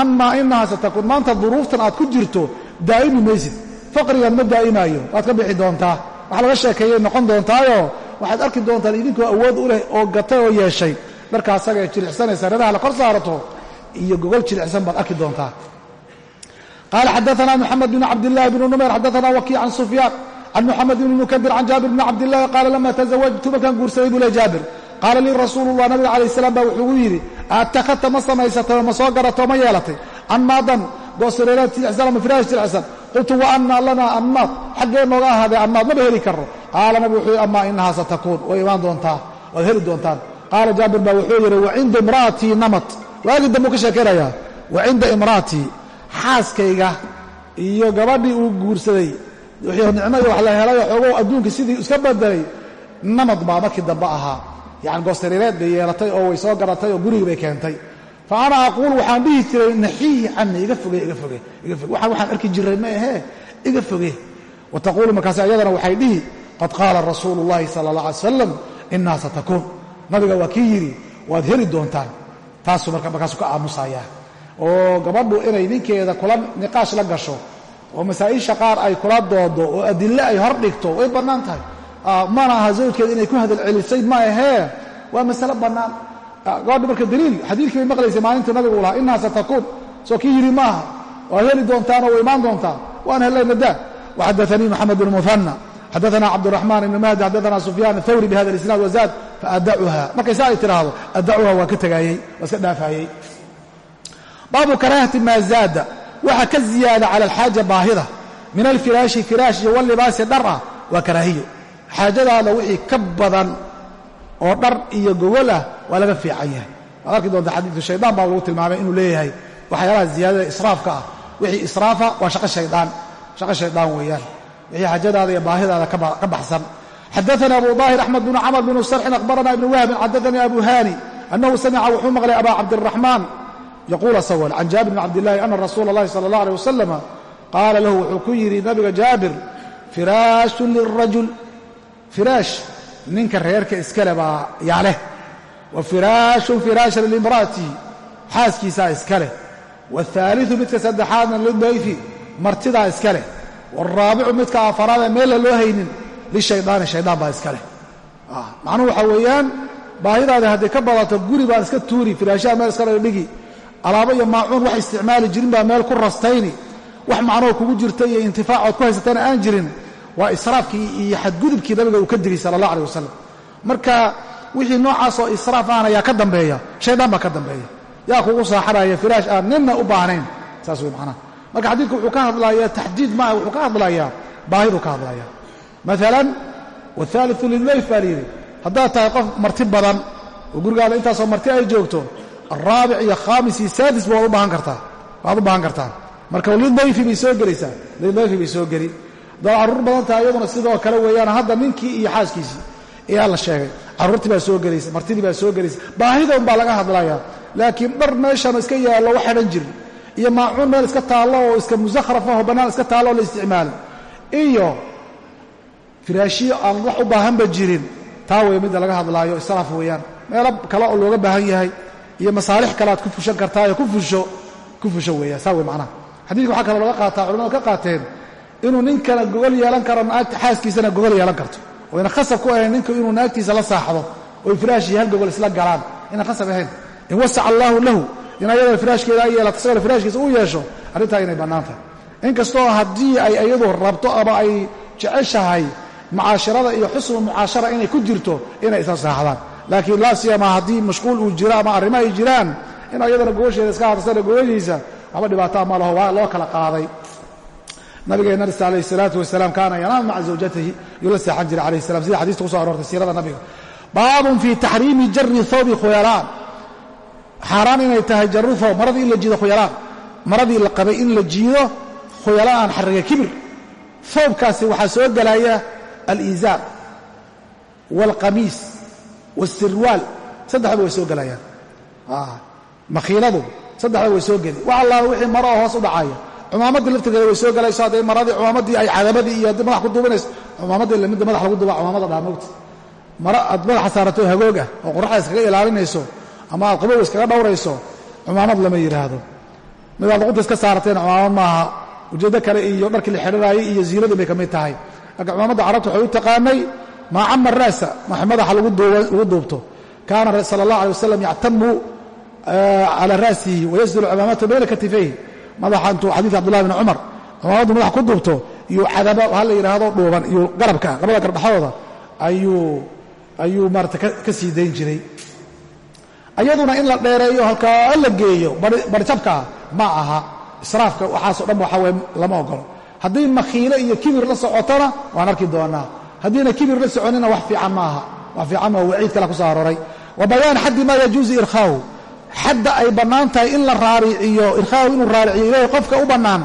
amaa inahaa satakuun maanta duruuftan aad ku jirto daa'imi maysid. Faqrigan ma daa'imaayo waad ka bixi doontaa. Wax laga sheekeeyay noqon doontaayo. Waxaad arki doontaan idinkoo awood u leh oo gatay oo yeeshay. Dharka asaga ee jilicsanaysa reeraha la kor saarato iyo gogol jilicsan baad arki doontaa. Qaala xadaana moxamed bn cabdillahi bn numayr xadaana wakiic can sufyaan can moxamed bn mukadir can jaabir bni cabdillahi qaala lama tasawajtu markaan guursaday buu le jaabir. Qaala lii rasuulullah nabiga calayh salaam baa wuxuu atakadta ma samaysatay ma soo garatay oo ma yeelatay. Anmaadan goosareeraad jilicsan ama firaash qultu wa anna lanaa anmaad xaggee nooga ahaaday anmaad maba heli karno qaala nabigu wuxuu yidhi amaa inahaa satakuun. Way imaan doontaa waad heli doontaan. Qaala jaabir baa wuxuu yidhi wa cinda imra'atii namat. Waagii dambuu ka sheekaynayaa wa cinda imra'atii xaaskayga iyo gabadhii uu guursaday wixii nicmo wax la helay oo xoogow adduunka sidii iska bedelay namad baa markii dambe ahaa yacni goostariireed bay yeelatay oo way soo garatay oo gurigii bay keentay. Fa ana aquul waxaan dhihi jiray naxiyi cani iga foge iga foge iga foge. Waxaan waxaan arki jiray ma ahee iga foge. Wa taquulu markaas ayadana waxay dhihi qad qaala rasuulu llahi sala allah alay salam innaha satakuun nabiga waa kii yidhi waad heli doontaan. Taasuu markaasuu ka aamusayaa. Oo gabadhu inay ninkeeda kula niqaash la gasho oo masaa'isha qaar ay kula doodo oo adille ay hor dhigto way bannaan tahay mana aha zawjkeeda inay ku hadal celisay ma ahee. Waa masale bannaan. Gabadha marka daliil xadiidkii bay maqlaysay maalintuu nabigu lahaa innaha satakuun. Soo kii yidhi maaha. Waad heli doontaanoo way imaan doontaan. Waan hellayna daa. Waxadaanii moxamed bn muhanna xadaana cabduraxmaan ibni mahdi xadaana sufyaan athawri bihada alisnaad wazaad faadacuha markay saa ay tidhaahdo adacuha waa ka tegaayey waa iska dhaafaayey baabu karaahati maa zaada waxa ka ziyaada cala alxaaja baahida min alfiraashi firaash iyo wallibaasi dhar ah waa karaahiyo xaajadaada wixii ka badan oo dhar iyo gogol ah waa laga fiican yahay waad arki doonta xadiidu shaydaan baa lagu tilmaamay inuu leeyahay waxyaalaha ziyaadada israafka ah wixii israafa waa shaqo shaydaan shaqo shaydaan weeyaan wixii xaajadaada iyo baahidaada ka baxsan xadaana abu daahir axmed bnu camr bnu sarxin akhbarana ibnu wahbin xadaanii abu hani annahu samica wuxuu maqlay aba cabdiraxmaan yaquul asawal can jaabir bn cabdillahi ana rasuula اllahi sala اllah alيh wasalama qaala lahu wuxuu ku yidhi nabiga jaabir firaashun lirajul firaash ninka reerka iskale baa yaaleh wa firaashun firaashan limraati xaaskiisaa iska leh waathaalidu midka saddexaadna lidayfi martidaa iska leh waalraabicu midka afaraadee meella loo haynin lishaydaani shaydaan baa iska leh ah, macnuhu waxaa weeyaan baahidaada hadday ka badato guri baan iska tuuri firaashaha meel iskale dhigi. Alaabo iyo maacuun wax isticmaali jirin baa meel ku rastayni. Wax macnoo kugu jirta iyo intifaac ood ku haysatana aan jirin waa israafkii iyo xadgudubkii nabiga uu ka digay sala allah aleh wasalam marka wixii noocaasoo israaf ahna yaa ka dambeeya shaydaan baa ka dambeeya. Yaa kugu saaxanaya firaash aan ninna u baahnayn. Saas wey macnaha. Marka xadiidku wuxuu ka hadlayaa taxdiid maaha wuxuu ka hadlayaa baahiduu ka hadlayaa. Maalan wahaaliu lidayf baa haddaad tahay qof marti badan oo gurigaada intaasoo marti ay joogto alraabic iyo khaamis iyo saadis ba waad u baahan kartaa. Waad u baahan kartaa. Marka lidayfi bay soo gelaysaa. Lidayfi bay soo geli haddaad carruur badan tahay iyaduna sidoo kale weeyaan hadda ninkii iyo xaaskiisii. Ayaa la sheegay. Carruurtii baa soo gelaysa martidii baa soo gelaysa baahida un baa laga hadlayaa. Laakiin dhar meeshan iska yaallo wax xidhan jirin iyo maacuun meel iska taallo oo iska musakhraf aho bannaan iska taallo oo la isticmaalo iyo firaashiyo aan wax u baahanba jirin. Taa wey midda laga hadlaayo israaf weeyaan. Meelo kale oo looga baahan yahay. Iyo masaalix kale aad ku fushan kartaa ee ku fusho ku fusho weeyaan. Saa wey macnaha. Xadiidka waxaa kaloo laga qaataa culamadu ka qaateen inuu ninkana gogol yeelan karo xaaskiisana gogol yeelan karto. Oyna khasab ku ahayn ninku inuu naagtiisa la saaxdo oy firaashii hal gogol isla galaan. Inaan khasab ahayn. In wasaca allaahu lahu in ayadoo firaashkeeda ay yeelato isagoo firaashkiisa u yeesho arrintaa inay bannaan inkastoo haddii ay iyadu rabto ama ay jeceshahay mucaashirada iyo xusnu mucaashara inay ku jirto inay isla saaxdaan. Laakiin laa siyama haddii mashquul uu jiro ama arrimo ay jiraan in ayadana gogosheeda iska hadasana gogoshiisa waxba dhibaataa ma laho waa loo kala qaaday nabigeenna ris alayh salaatu wasalaam kaana yanaamu maca zawjatihi yuu la seexan jiray salam sida xadiista kuso aroortay siirada nabiga. Baabun fii taxriimi jari thawbi khuyalaan xaaraan inay tahay jaru thawb maradii la jiido khuyalaan maradii la qabay in la jiido khuyalaan xariga kibir. Thawbkaasi waxaa soo gelaya aliizaar waalqamiis waalsirwaal saddexdaba way soo gelayaan makhiiladu saddexda way soo geli. Wax allaala wixii maro oo hoos u dhacaya cumaamadii laftirkeeda way soo gelayso hadday maradii cumaamadii ay cadamadii iyo haddii madax ku duubanayso cumaamadii lamidda madax lagu duuba cumaamada dhaamogta maro aad madaxa saarato hagoog ah oo qoraxda iskaga ilaalinayso ama aad qabow iskaga dhowrayso cumaamad lama yidhaahdo mid aad luqunta iska saarateen cumaamad maaha ujeeddo kale iyo dharkii la xidhanaayay iyo ziinadii bay ka mid tahay. Marka cumaamadda carabta waxay u taqaanay maa cama raasa wax madaxa lagu duubto. Kaana sala allah alay wasalam yactamu calى ra'sihi wayasdulu cumaamata bayna katifayhi madaxa intuu xadiid cabdullahi bn cumar cumaamaddu madax ku duubto iyo cadaba ha la yidhaahdo dhuuban iyo garabka labada garbdhaxooda ayuu ayuu maarata ka sii dayn jiray. Ayaduna in la dheereeyo halkaa la geeyo barjabkaa ma aha. Israafka waxaaso dhan waxaa waye lama ogolo haddii makhiilo iyo kibir la socotona waan arki doonaa. Haddiina kibir la soconina wax fiican maaha wax fiican maa waciid kale ku soo aroray wa bayaan xaddi maa yajuuzu irkhaahu xadda ay bannaan tahay in la raariciyo irkhaahu inuu raariciyo ilaahay qofka u bannaan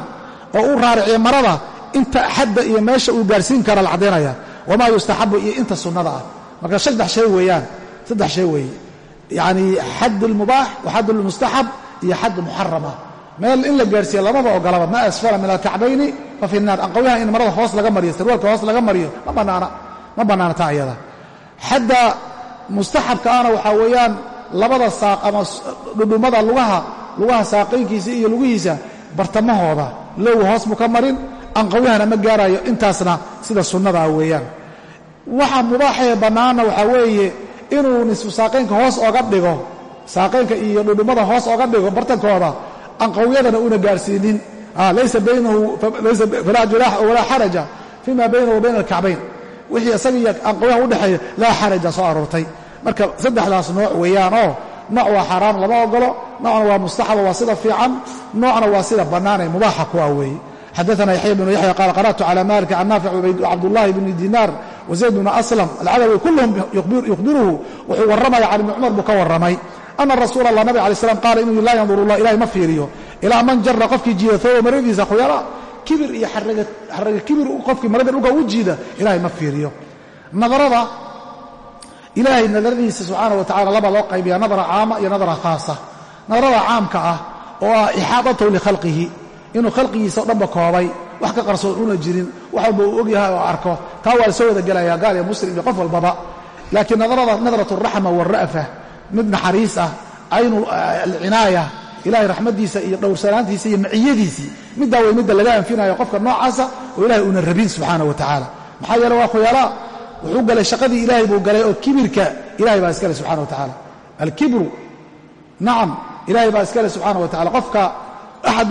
oo u raariciyo marada inta xadda iyo meesha uu gaarsiin kara la caddaynaya wamaa yustaxabu iyo inta sunnada ah. Marka saddex shay weeyaan saddex shay weeye. Yacni xad almubaax wa xad almustaxab iyo xad muxarama meel in la gaarsiiya lamaba ogolaba ma asfala min alkacbayni fa fi nnaar anqawyaha in marada hoos laga mariyo sarwaalka hoos laga mariyo ma bannaana ma bannaana taa iyada xadda mustaxabka ahna waxaa weeyaan labada saaq ama dhudhummada lugaha lugaha saaqaynkiisa iyo lugihiisa bartamahooda. Low hoos buu ka marin anqawyahana ma gaarayo. Intaasna sida sunnadaa weeyaan. Waxa mubaaxee bannaanna waxaa weeye inuu nisfu saaqaynka hoos oga dhigo saaqaynka iyo dhudhummada hoos oga dhigo bartankooda anqawyadana una gaarsiinin. Laysa baynahu falaa junaaxa walaa xaraja fima baynahu wa bayna alkacbayn. Wixii isagiiyo anqawyaha udhexeeya laa xaraja soo aroortay marka saddexdaas nooc weeyaan oo nooc waa xaaraam lama ogolo noocna waa mustaxaba waa sida fiican noocna waa sida bannaanee mubaaxa kuwa weeye xadaana yaxya bnu yaxya qaala qara'tu cala malik can naafic cabdullahi bni dinaar wazayd bnu aslam alcadawi kulluhum yukhbiruhu wuxuu warramaya can ibni cumar buu ka warramay. Ana rasuula allah nabig alay slam qaala inuu laa yanduru llah ilahay ma fiiriyo ilaa man jara qofkii jiida thooba maradiisa khuyala kibir iyo xaraga kibir qofkii marada dhulka u jiida ilahay ma fiiriyo. Nadarada ilaahay nadaradiisa subxaana wa tacala laba loo qaybiya nadara caama iyo nadara khaasa. Nadarada caamka ah oo ah ixaadatahu likhalqihi inuu khalqigiisa o dhanba koobay wax ka qarsoon una jirin wax walba uu og yahay oo arko taa waa la wada gelaya gaal iyo muslim iyo qof walbaba. Laakiin nadarada nadrat araxma waalra'fa mid naxariis ah caynu alcinaaya ilahay raxmaddiisa iyo dhowrsanaantiisa iyo maciyadiisii middaa way midda laga anfinayo qofka noocaasa oo ilahay uuna rabin subxaana wa tacaala maxaa yeele waa khuyalaa wuxuu galay shaqadii ilaahay buu galay oo kibirka ilahay baa iskale subxana wa tacaala. Alkibru nacam ilaahay baa iskale subxaana wa tacala qofka axad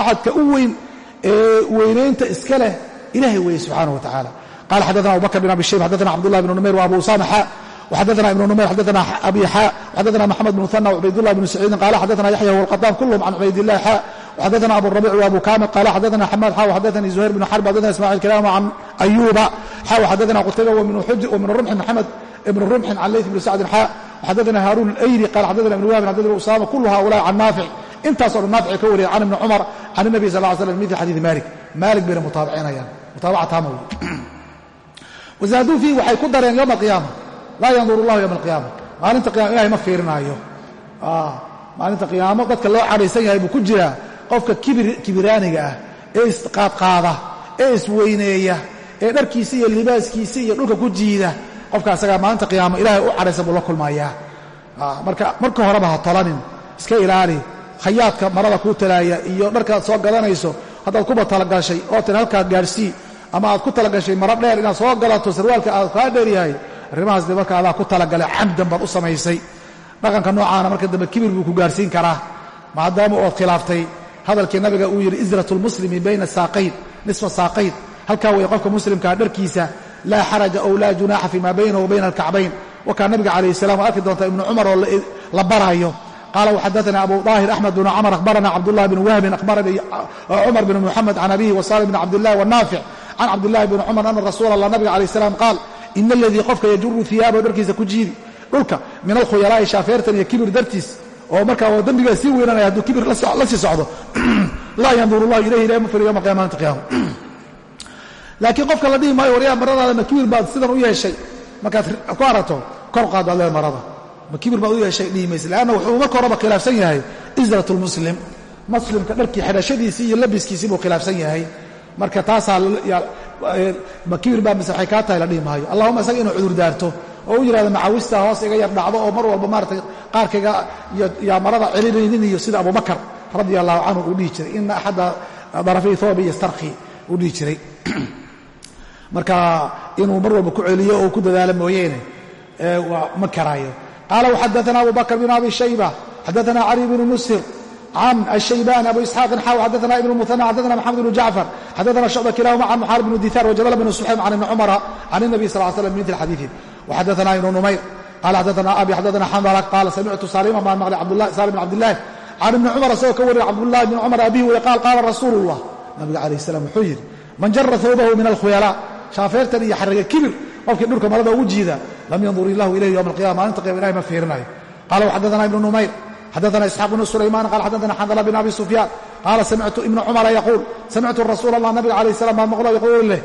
axadka u weyn ee weynaynta iska leh ilahay weeye subxaana wa tacala qala xadana abubakr bn abi shayb xadana cabdullah bn numayr wabu usama xa xadana ibn numayr xadana abi xa xadana maxamed bn muhana cubaydullah bn saciidin. Qala xadana yaxya walqataan kulhm can cubaydillah xa xadana aburabic waabukami qaala xadana xamaad xaw xadani zuhayr bn xarb xadana ismaaciil kilaam can ayuba xaw xadana qutayba wmin rumxin maxamed ibn rumxin can layth bni sacdin xaa xadana haaruun alayli qaala xadana ibn wahbin xadana usama kulu haulaa'i can naafic intaasoo dhan naafic ka wariyay can ibni cumar can الnabi sal ly slam mil xadiid malik malik bayna mutaabicinayaan mutaabaca taama wey wazaaduu fiihi waxay ku dareen yowma alqiyaama laa yanduru allahu yowma alqiyaama maalinta qiyama ilahay ma fiirinaayo maalinta qiyaamo dadka loo cadhaysan yahay buu ku jiraa qofka kibiraaniga ah ee isqaadqaada ee isweyneeya ee dharkiisa iyo libaaskiisa iyo dhulka ku jiida qofka asagaa maalinta qiyaamo ilahay u cadhaysan buu la kulmayaa. Marka marka horeba ha tolanin iska ilaali khayaadka marada kuu talaaya iyo dharkaad soo gadanayso haddaad kuba talagashay oo halkaa gaadhsii ama aad ku talagashay maro dheer inaad soo galato sarwaalka aad kaa dheeryahay arrimahaas de marka adaa ku talagalay camdan baad u samaysay. Dhaqanka noocaana marka dambe kibir buu ku gaarsiin karaa. Maadaama ood khilaaftay hadalkii nabiga uu yidhi israt lmuslimi bayna saaqayn nisfa saaqayn. Halkaa way qofka muslimkaa dharkiisa laa xaraja ow laa junaaxa fii maa baynahu wa bayna alkacbayn. Wakaa nabiga calayh salam waad arki doontaa ibnu cumar oo la baraayo qaala waxadaana abu daahir axmed bn cmr akhbarana cabdullahi bn wahbin akhbaranii cumar bn muxamed can abihi wasalim bn cabdillahi wanaafic can cabdillahi bni cumar ana rasuula allah nabiga calayh salam qaal ina aladii qofka yajuru hiyaabahu dharkiisa ku jiidi. Dhulka min alkhuyalaa'i shaafeertan iyo kibir dartiis oo markaa oo dembigaa sii weynanaya hadduu kibir la sii socdo laa yandur llahu ilayhi ilahi ma firiyo yowma qiyama maalinta qiyama laakiin qofka la dhihi maayo maradaada ma kibir baad sidan u yeeshay markaad ku arato kor qaad baad marada. Ma kibir baad u yeeshay dhihi mayse wuxuu marka horeba khilaafsan yahay israt lmuslim muslimka dharkii xidhashadiisii iyo labiskiisii buu khilaafsan yahay. Marka taasaa ma kibir baa mise waxay kaa tahay la dhihi allahuma isaga inuu cudur daarto oo u yidhahdo macawista hoos iga yar dhacdo oo mar walba maaratay qaarkayga yaa marada celinaynin iyo sida abubakar radia allahu canhu uu dhihi jiray ina axadda darafay thoobi yastarki uu dhihi jiray marka inuu mar walba ku celiyo oo ku dadaalo mooyeene ma karaayo qaala waxadaana abu bakr bn abi shayba xadaana cali bnu musir can الشhayban abu isxaaqin xaw xadaana ibn muثنى xadaana mxamed bn jacfar xadaana shucba kilahuma can muxaarib bn diثar wjabal bn suxaym can ibni cumara can الnabi sal ل slam min mil xadiiثi وxadaana ibn numayr qala xadaana abi xadaana xandala qaala samictu salima baan maqlay salim bn cabdillahi can ibni cumar isagoo ka wariyay cabdullahi bn cumar abihi wey qaal qaala rasuulu الlah nabiga calayh الsalam wuxuu yidhi man jara hawbahu min alkhuyalaa shaafeertan iyo xariga kibir qofkii dhulka marada ugu jiida lam yandur illahu ilayhi yowma alqiyama maalinta qiyama ilahi ma fiirinayo qala waxadaana ibnu numayr xadaana isxaaq bnu sulayman qala xadaana xandala bn abi sufyaan qaala samictu ibna cumara yaquul samictu rasuula allah nabiga calayh salam baa maqlo yaquul leh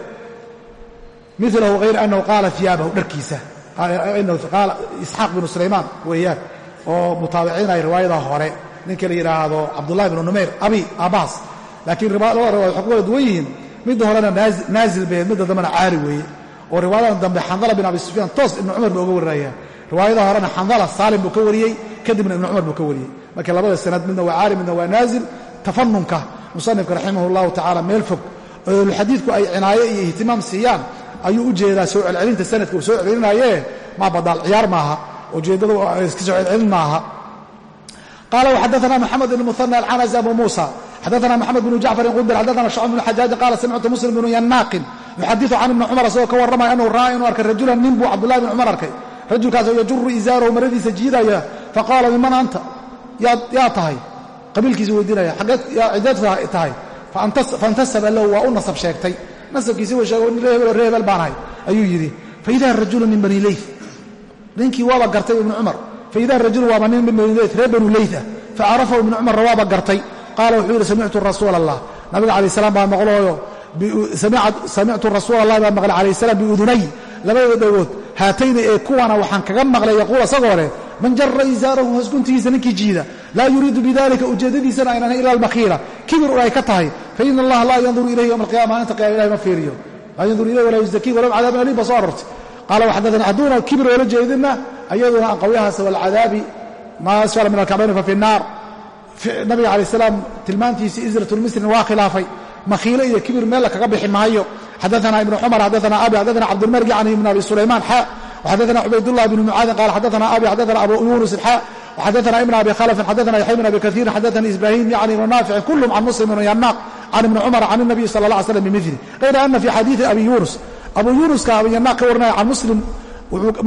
milahu hayr anahu qaala iyaabahu dharkiisa qaala isxaaq bnu sulaymaan weeyaan oo mutaabiciinaya riwaayada hore ninka la yidhaahdo cabdullahi bnu numayr abi aabbahaas laakiin labada riwaya waxay duwan yihiin midda horena naazil bay midda dambena caali weeye. Oo riwaayadan dambe xandala bin abi sufyaan toos ibnu cumar buu uga warinaya riwaayada horena xandala saalim buu ka wariyey kadibna ibnu cumar buu ka wariyey. Marka labada sanad midna waa caali midna waa naazil tafanunka musanifka raximah llahu tacala meel fog. Xadiidku ay cinaayo iyo ihtimaam siiyaan ayuu u jeedaa soo celcelinta sanadka uu soo celcelinayee? Maa badaal ciyaar maaha. Ujeeddadu iska soo celcelin maaha. Qaala waxadaana moxamed bn muhana alcanas abu muusa. Xadaana maxamed bnu jacfarin qundar xadaana shacb bnu xajaaji qaala samictu muslim bnu yanaaqin yuxadiu can ibni cumar isagoo ka warramaya anuu ra'aa inuu arkay rajulan nin buu cabdullahi bn cumar arkay. Rajulkaasoo yajuru izaarahu maradiisa jiidaya faqaala miman anta? Yaa tahay. Qabiilkiisu weydiinaya xaggeed cideed tahay. Faintasaba lahu waa u nasab sheegtay nasabkiisi wa sheego ree hebel ree hebel baanahay ayuu yidhi faidaa rajulu min bani leyth ninkii waaba gartay ibnu cumar. Faidaa rajulu waaba nin min bani leyth reer banu leyth ah facarafahu ibnu cumarna waaba gartay. Qaala wuxuu yidhi samictu rasuula allah nabiga alay salam baa maqlooyo samictu rasuula allah baa maqlay calayh salam biudunay labada dhagood haatayna ee kuwana waxaan kaga maqlay yaquul asagoo leh man jara izaarahu hosguntigiisa ninkii jiida laa yuriidu bidalika ujeedadiisana aynan ahayn ila kibir un ay ka tahay. Faina allaha laa yanduru ilayhi yowma alqiyama maalinta qiyama ilahi ma fiiriyo. Laa yanduru ilayhi walaa yuzakiih walahum cadaabun aliim ba soo arortay. Qaala waxdaana kibir oola jeedinna ayaduna an walcadaabi maa asfala min alkacbayni fa fi naar nabiga calayi salaam tilmaantiisi isratulmisrin waa khilaafay. Makhiile iyo kibir meel la bixi maayo. Xadaana ibnu cumar xadaana abi xadaana cabdilmarg yani ibn abi sulaymaan xa waxadaana cubaydullah ibnu mucaadin qaala xadaana abi xadaana abu yunusin xa وxadaثna ibn abi khlفin xadaثna yaxya bn abi kaثiirin xadaثani ibrahim yعni ibn naafici kulhm can muslim bn yanaq can ibni cumar can الnabiy salى الlaه عl slam bmili غayra ana fi xadiiثi abi yunus abu yunuska abi yanaq ka warinaya an muslim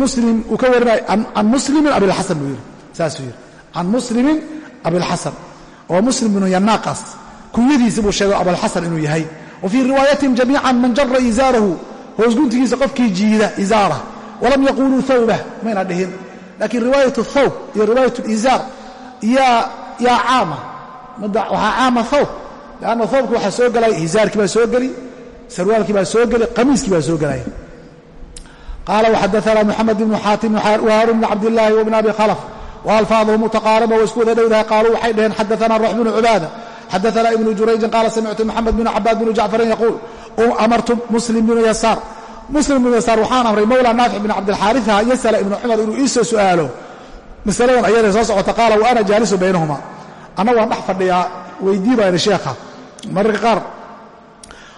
muslim uu ka warinaya can muslimin abilxasan buu yidhi saasuu yidhi can muslimin abilxasan oo muslim bnu yanaaqaas kunyadiisi buu sheegay abalxasan inuu yahay wa fii riwaayatin jamiica man jara izaarahu hoosguntigiisa qofkii jiida izaarah walam yaquluu thawbah mayna dhihin laakiin riwaayat thawb iyo riwaayat lizaar yaa caama. Waxaa caama thawb. Lanna thawbka waxaa soo gelaya izaarkii baa soo geli sarwaalkii baa soo geli qamiiskii baa soo gelaya qaala waxadaana moxamed ibnu xaatim wahaarun bn cabdillaahi wbn abi khalaf. Walfaaduhu mutaqaariba wa isku wada qaaluu waxay dhaheen xadaana ruux bnu cubaada. Xadaana ibnu jurayjin qaala samictu moxamed bn cabaad bn jacfarin yaquul amartu muslim bnu yasaar muslim bnu yasaar waxaan amray mowla naafic bin cabdilxaariثa yasala ibnu cumar inuu ii soo su'aalo. Masaladan ayaday soo socota qaala wa jaalisu baynahuma? Anna waan dhex fadhiyaa weydii baa sheekha mararka qaar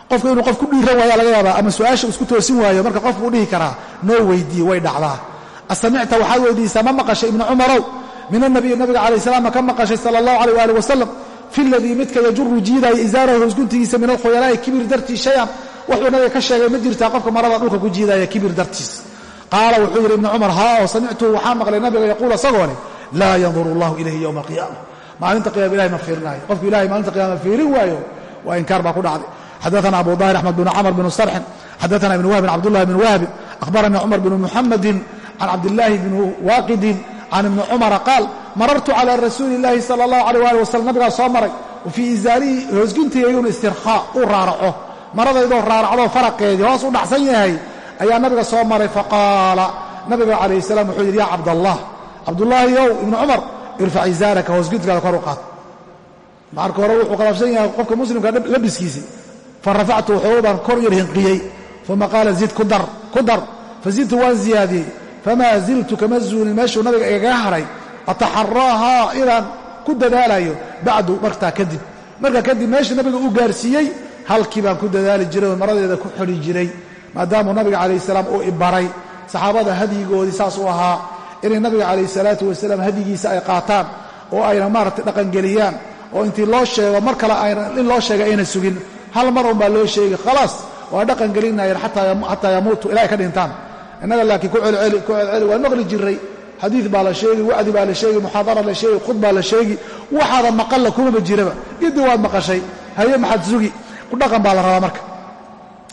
qofka inuu qof ku dhiiran waaya laga yaabaa ama su'aasha isku toosin waayo marka qof buu dhihi karaa noo weydiiye way dhacdaa. Asamicta waxaad weydiisaa ma maqashay ibnu cumarow min anabiyi nabiga calayh salaam ma ka maqashay sala allahu alayh waali wasalam fi ladii midka yajuru jiidaya isaarahu hoosguntigiisa min alkhuyalaa'i kibir dartii shayan wuxuu nabiga ka sheegay ma jirtaa qofka marada dhulka ku jiidaya kibir dartiis. Qaala wuxuu yidhi ibnu cumar haa oo samictuhu waxaa maqlay nabiga yaquul isagoo laa yanduru allahu ilayhi yowma alqiyaama. Maalinta qiyama ilahay ma fiirinaayo qofku ilahay maalinta qiyama fiirin waayo waa inkaar baa ku dhacday. Xadaana abu daahir axmed bn camr bn sarxin xadaana ibn wahbin cabdullahi bn wahbin akhbaranii cumar bn muxamadin can cabdillaahi bn waaqidin can ibni cumara qaal marartu cala rasuuli illaahi sala allahu alayh ali wasalam nabigaa soo maray fii izaarihi hoosguntayayguna istirkhaa uu raaraco maradaydoo raaracdoo faraqeedii hoos u dhacsan yahay ayaa nabiga soo maray faqaala nabiga calayh salaam wuxuu yidhi yaa cabdallah cabdullaahi ow ibnu cumar irfac izaaraka hoosguntigaada kor u qaad. Marka hore wuxuu qalaabsan yahay qofka muslimka labiskiisii fa rafactu baan kor yar hinqiyey uma qaala zid ku dar ku dar fazidtu waan ziyaadiyey famaa ziltu kama zuulin. Meeshuu nabiga igaga haray ataxaraahaa inaan ku dadaalayo bacdu martaa kadib marka kadib meesha nabiga uu gaarsiiyey halkii baan ku dadaali jiray oo maradeeda ku xidhi jiray maadaamuu nabiga calayh salaam uu ibaray saxaabada hadyigoodii saas u ahaa inay nabiga calayh salaatu wasalaam hadyigiisa ay qaataan oo ayna maaragtay dhaqangeliyaan oo intii loo sheego mar kale in loo sheega ayna sugin. Hal mar unbaa loo sheegi khalaas waa dhaqan gelinayeen xataa yamuutu ilaa ka dhintaan. Innaga laakiin ku celceli ku celceli waa maqli jiray xadiid baa la sheegi wacdi baa la sheegi muxaadara la sheegi khud baa la sheegi waxaada maqalla kumaba jiraba. Giddi waad maqashay haye maxaad sugi ku dhaqan baa la rabaa marka.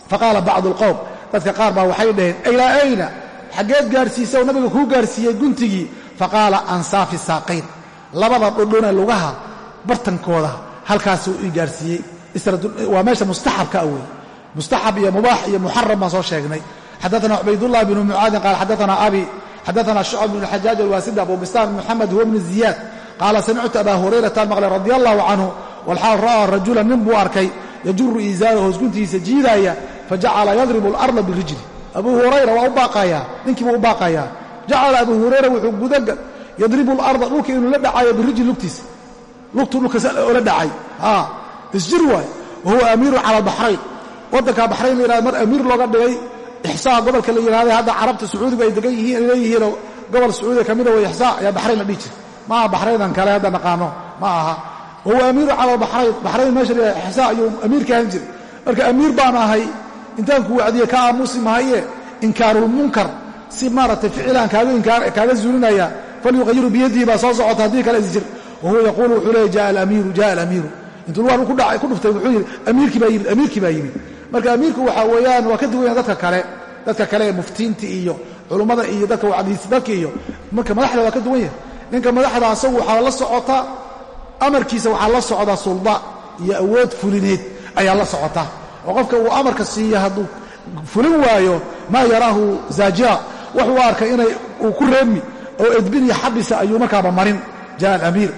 Faqaala bacdu alqowm dadka qaar baa waxay dhaheen ilaa ayna xaggeed gaarsiisa oo nabiga kuu gaarsiiyey guntigii. Faqaala ansaafi saaqayn labada dhudhune lugaha bartankooda halkaasuu ii gaarsiiyey. Waa meesha mustaxabka a wey mustaxab iyo mubaax iyo muxaram baan soo sheegnay. Xadaana cubaydullah bnu mucaadin qaal xadaana abi xadaana shucab bn xajaaj alwaasida abu bistaan muxamed huwa bni ziyaad. Qaala samictu aba hurayratan maqlay radi allahu canhu walxaal ra'aa rajula nin buu arkay yajuru iisaara hoosguntiisa jiidaaya fajacala yadribu alarda birijli. Abu hurayra waa u baaqayaa ninkiibuu u baaqayaa. Jacala abu hurayra wuxuu gudaga yadribu alarda dhulka inuu la dhacayo birijli lugtiisa. Lugtu dhulka ola dhacay. Isjir waay wa huwa amiirun cala albaxrayn waddanka baxrayn la mar amiir looga dhigay ixsaa gobolka la yihahday hadda carabta sacuudigu ay degan yihiin ay gobol sacuudiga ka mida way ixsaa ayaa baxrayn la dhihi jira ma aha baxraynan kale hadda naqaano. Ma aha wa huwa amiiru cala baxrayn meesha la yihahdo ixsaa ayuu amiirka ahan jiray. Marka amiir baan ahay intaan ku wacdiye ka aamusi mahaye inkaarulmunkar si maaragtay ficilaan kaaga zuulinaya falyuqayiru biyadihi baa soo socota haddii kale isjir wahuwa yaquulu wuxuu leeya jaa alamiiru jaa alamiiru. Intuu lugaan ku dhuftay wuxuu yidhi amiirkii baa yimid amiirkii baa yimid. Marka amiirku waxaa weeyaan waa ka duwan yahay dadka kale dadka kale ee muftiinta iyo culummada iyo dadka wacdiisa dadka iyo marka madaxda waa ka duwan yahay. Ninka madaxda asagu waxaa la socota amarkiisa waxaa la socda sulda iyo awood fulineed ayaa la socota. Oo qofka uu amarka siiya hadduu fulin waayo maa yaraahu zaajira wuxuu arkay inay uu ku reemi oo edbin iyo xabisa ayuu markaaba marin jaa alamiir.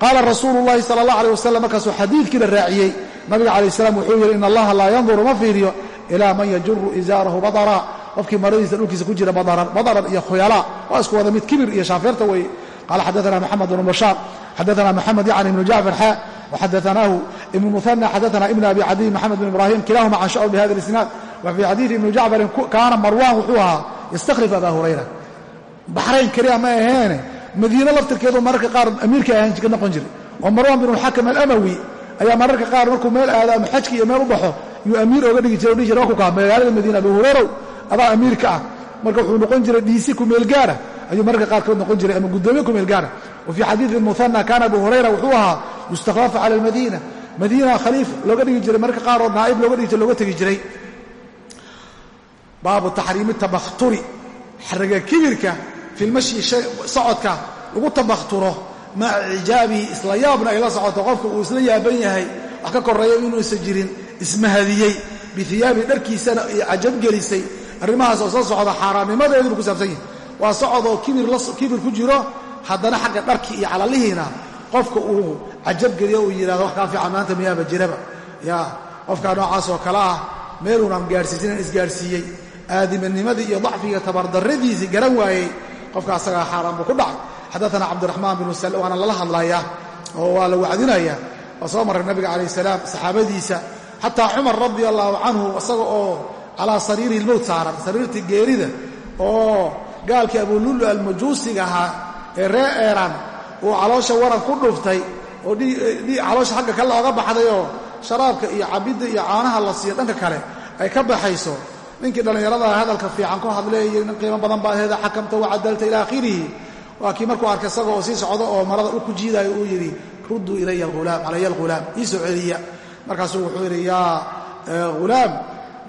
Qaala rasuulu llahi sala allah aleh wasalam markaasuu xadiidkii la raaciyey nabiga calayh salaam wuxuu yidhi in allaha laa yanduru ma fiiriyo ilaa man yajuru izaarahu badara. Qofkii maradiisa dhulkiisa ku jira badaran iyo khuyalaa waa isku wada mid kibir iyo shaafeerta weeye qala xadaana maxamed bnu bashaar xadaana maxamed yacni ibnu jacfar xaa waxadaanaahu ibn muana xadaana ibn abi cadiy maxamed bn ibrahim kilahuma can shaw bihada isnaad wa fii xadiidi ibni jacfarin kaana marwaan wuxuu ahaa yastakhlif abaa hurayra baxrayn keliya ma aheene madiine laftirkeedu mararka qaar amiirka ahaan ka noqon jiray oo marwaan binu xakam alamawi ayaa mararka qaar markuu meel aado ama xajka iyo meel u baxo yuu amiir ooga dhigi jira o dhihi jira waa ku kaha magaalada madiina abu hureyrow adaa amiirka ah marka wuxuu noqon jiray dhiisi ku meel gaara ayuu marka qaarkood noqon jiray ama gudoomiye kumeelgaara ah. wa fii xadiiin muana kaana abu hurayra wuxuu ahaa yustakaafu cala almadiina. Madiina khaliif looga dhigi jiray marka qaarood naaib looga dhigi jir looga tegi jiray. Baabu taxriimi tabakturi xaraga kibirka fi lmashyi socodka lagu tabakturo maca cijaabihi isla yaabna ay la socoto qofka uu isla yaaban yahay wax ka koreeya inuusan jirin ismahadiyey biiyaabihi dharkiisana iyo cajab gelisay. Arrimahaas oo soo waa socod oo kibir ku jiro. Haddana xagga dharki iyo calalihiina qofka uu cajabgeliyo uu yidhahdo wax kaa fiican maanta miyaaba jiraba. Yaa qofkaa noocaas oo kale ah meeluunaan gaarhsiisinan isgaarhsiiyey aadimanimadii iyo dacfiga tabardarradiisii garan waayey. Qofka asagaa xaaraan buu ku dhacay. Xadaana cabdiraxmaan binu sal waana lala hadlayaa oo waa la wacdinayaa waa soo marray nabiga calayh salaam saxaabadiisa. Xataa cumar radia allaahu canhu isaga oo calaa sariirihi lmowt saaran sariirtii geerida oo gaalkii abululu almajuusiga ahaa ee ree eeran uu caloosha waran ku dhuftay oo caloosha xagga kale oga baxdayoo sharaabka iyo cabidda iyo caanaha la siiyo dhanka kale ay ka baxayso. Ninkii dhallinyarada hadalka fiican ku hadleeyey nin qiimo badan baa aheeda xakamta wacadalta ila akhirihi. Waa kii markuu arkay isaga oo sii socdo oo marada u ku jiidaayo uu yidhi rudduu ilaya alghulaam calaya alghulaam ii soo celiya. Markaasuu wuxuu yidhi yaa ghulaam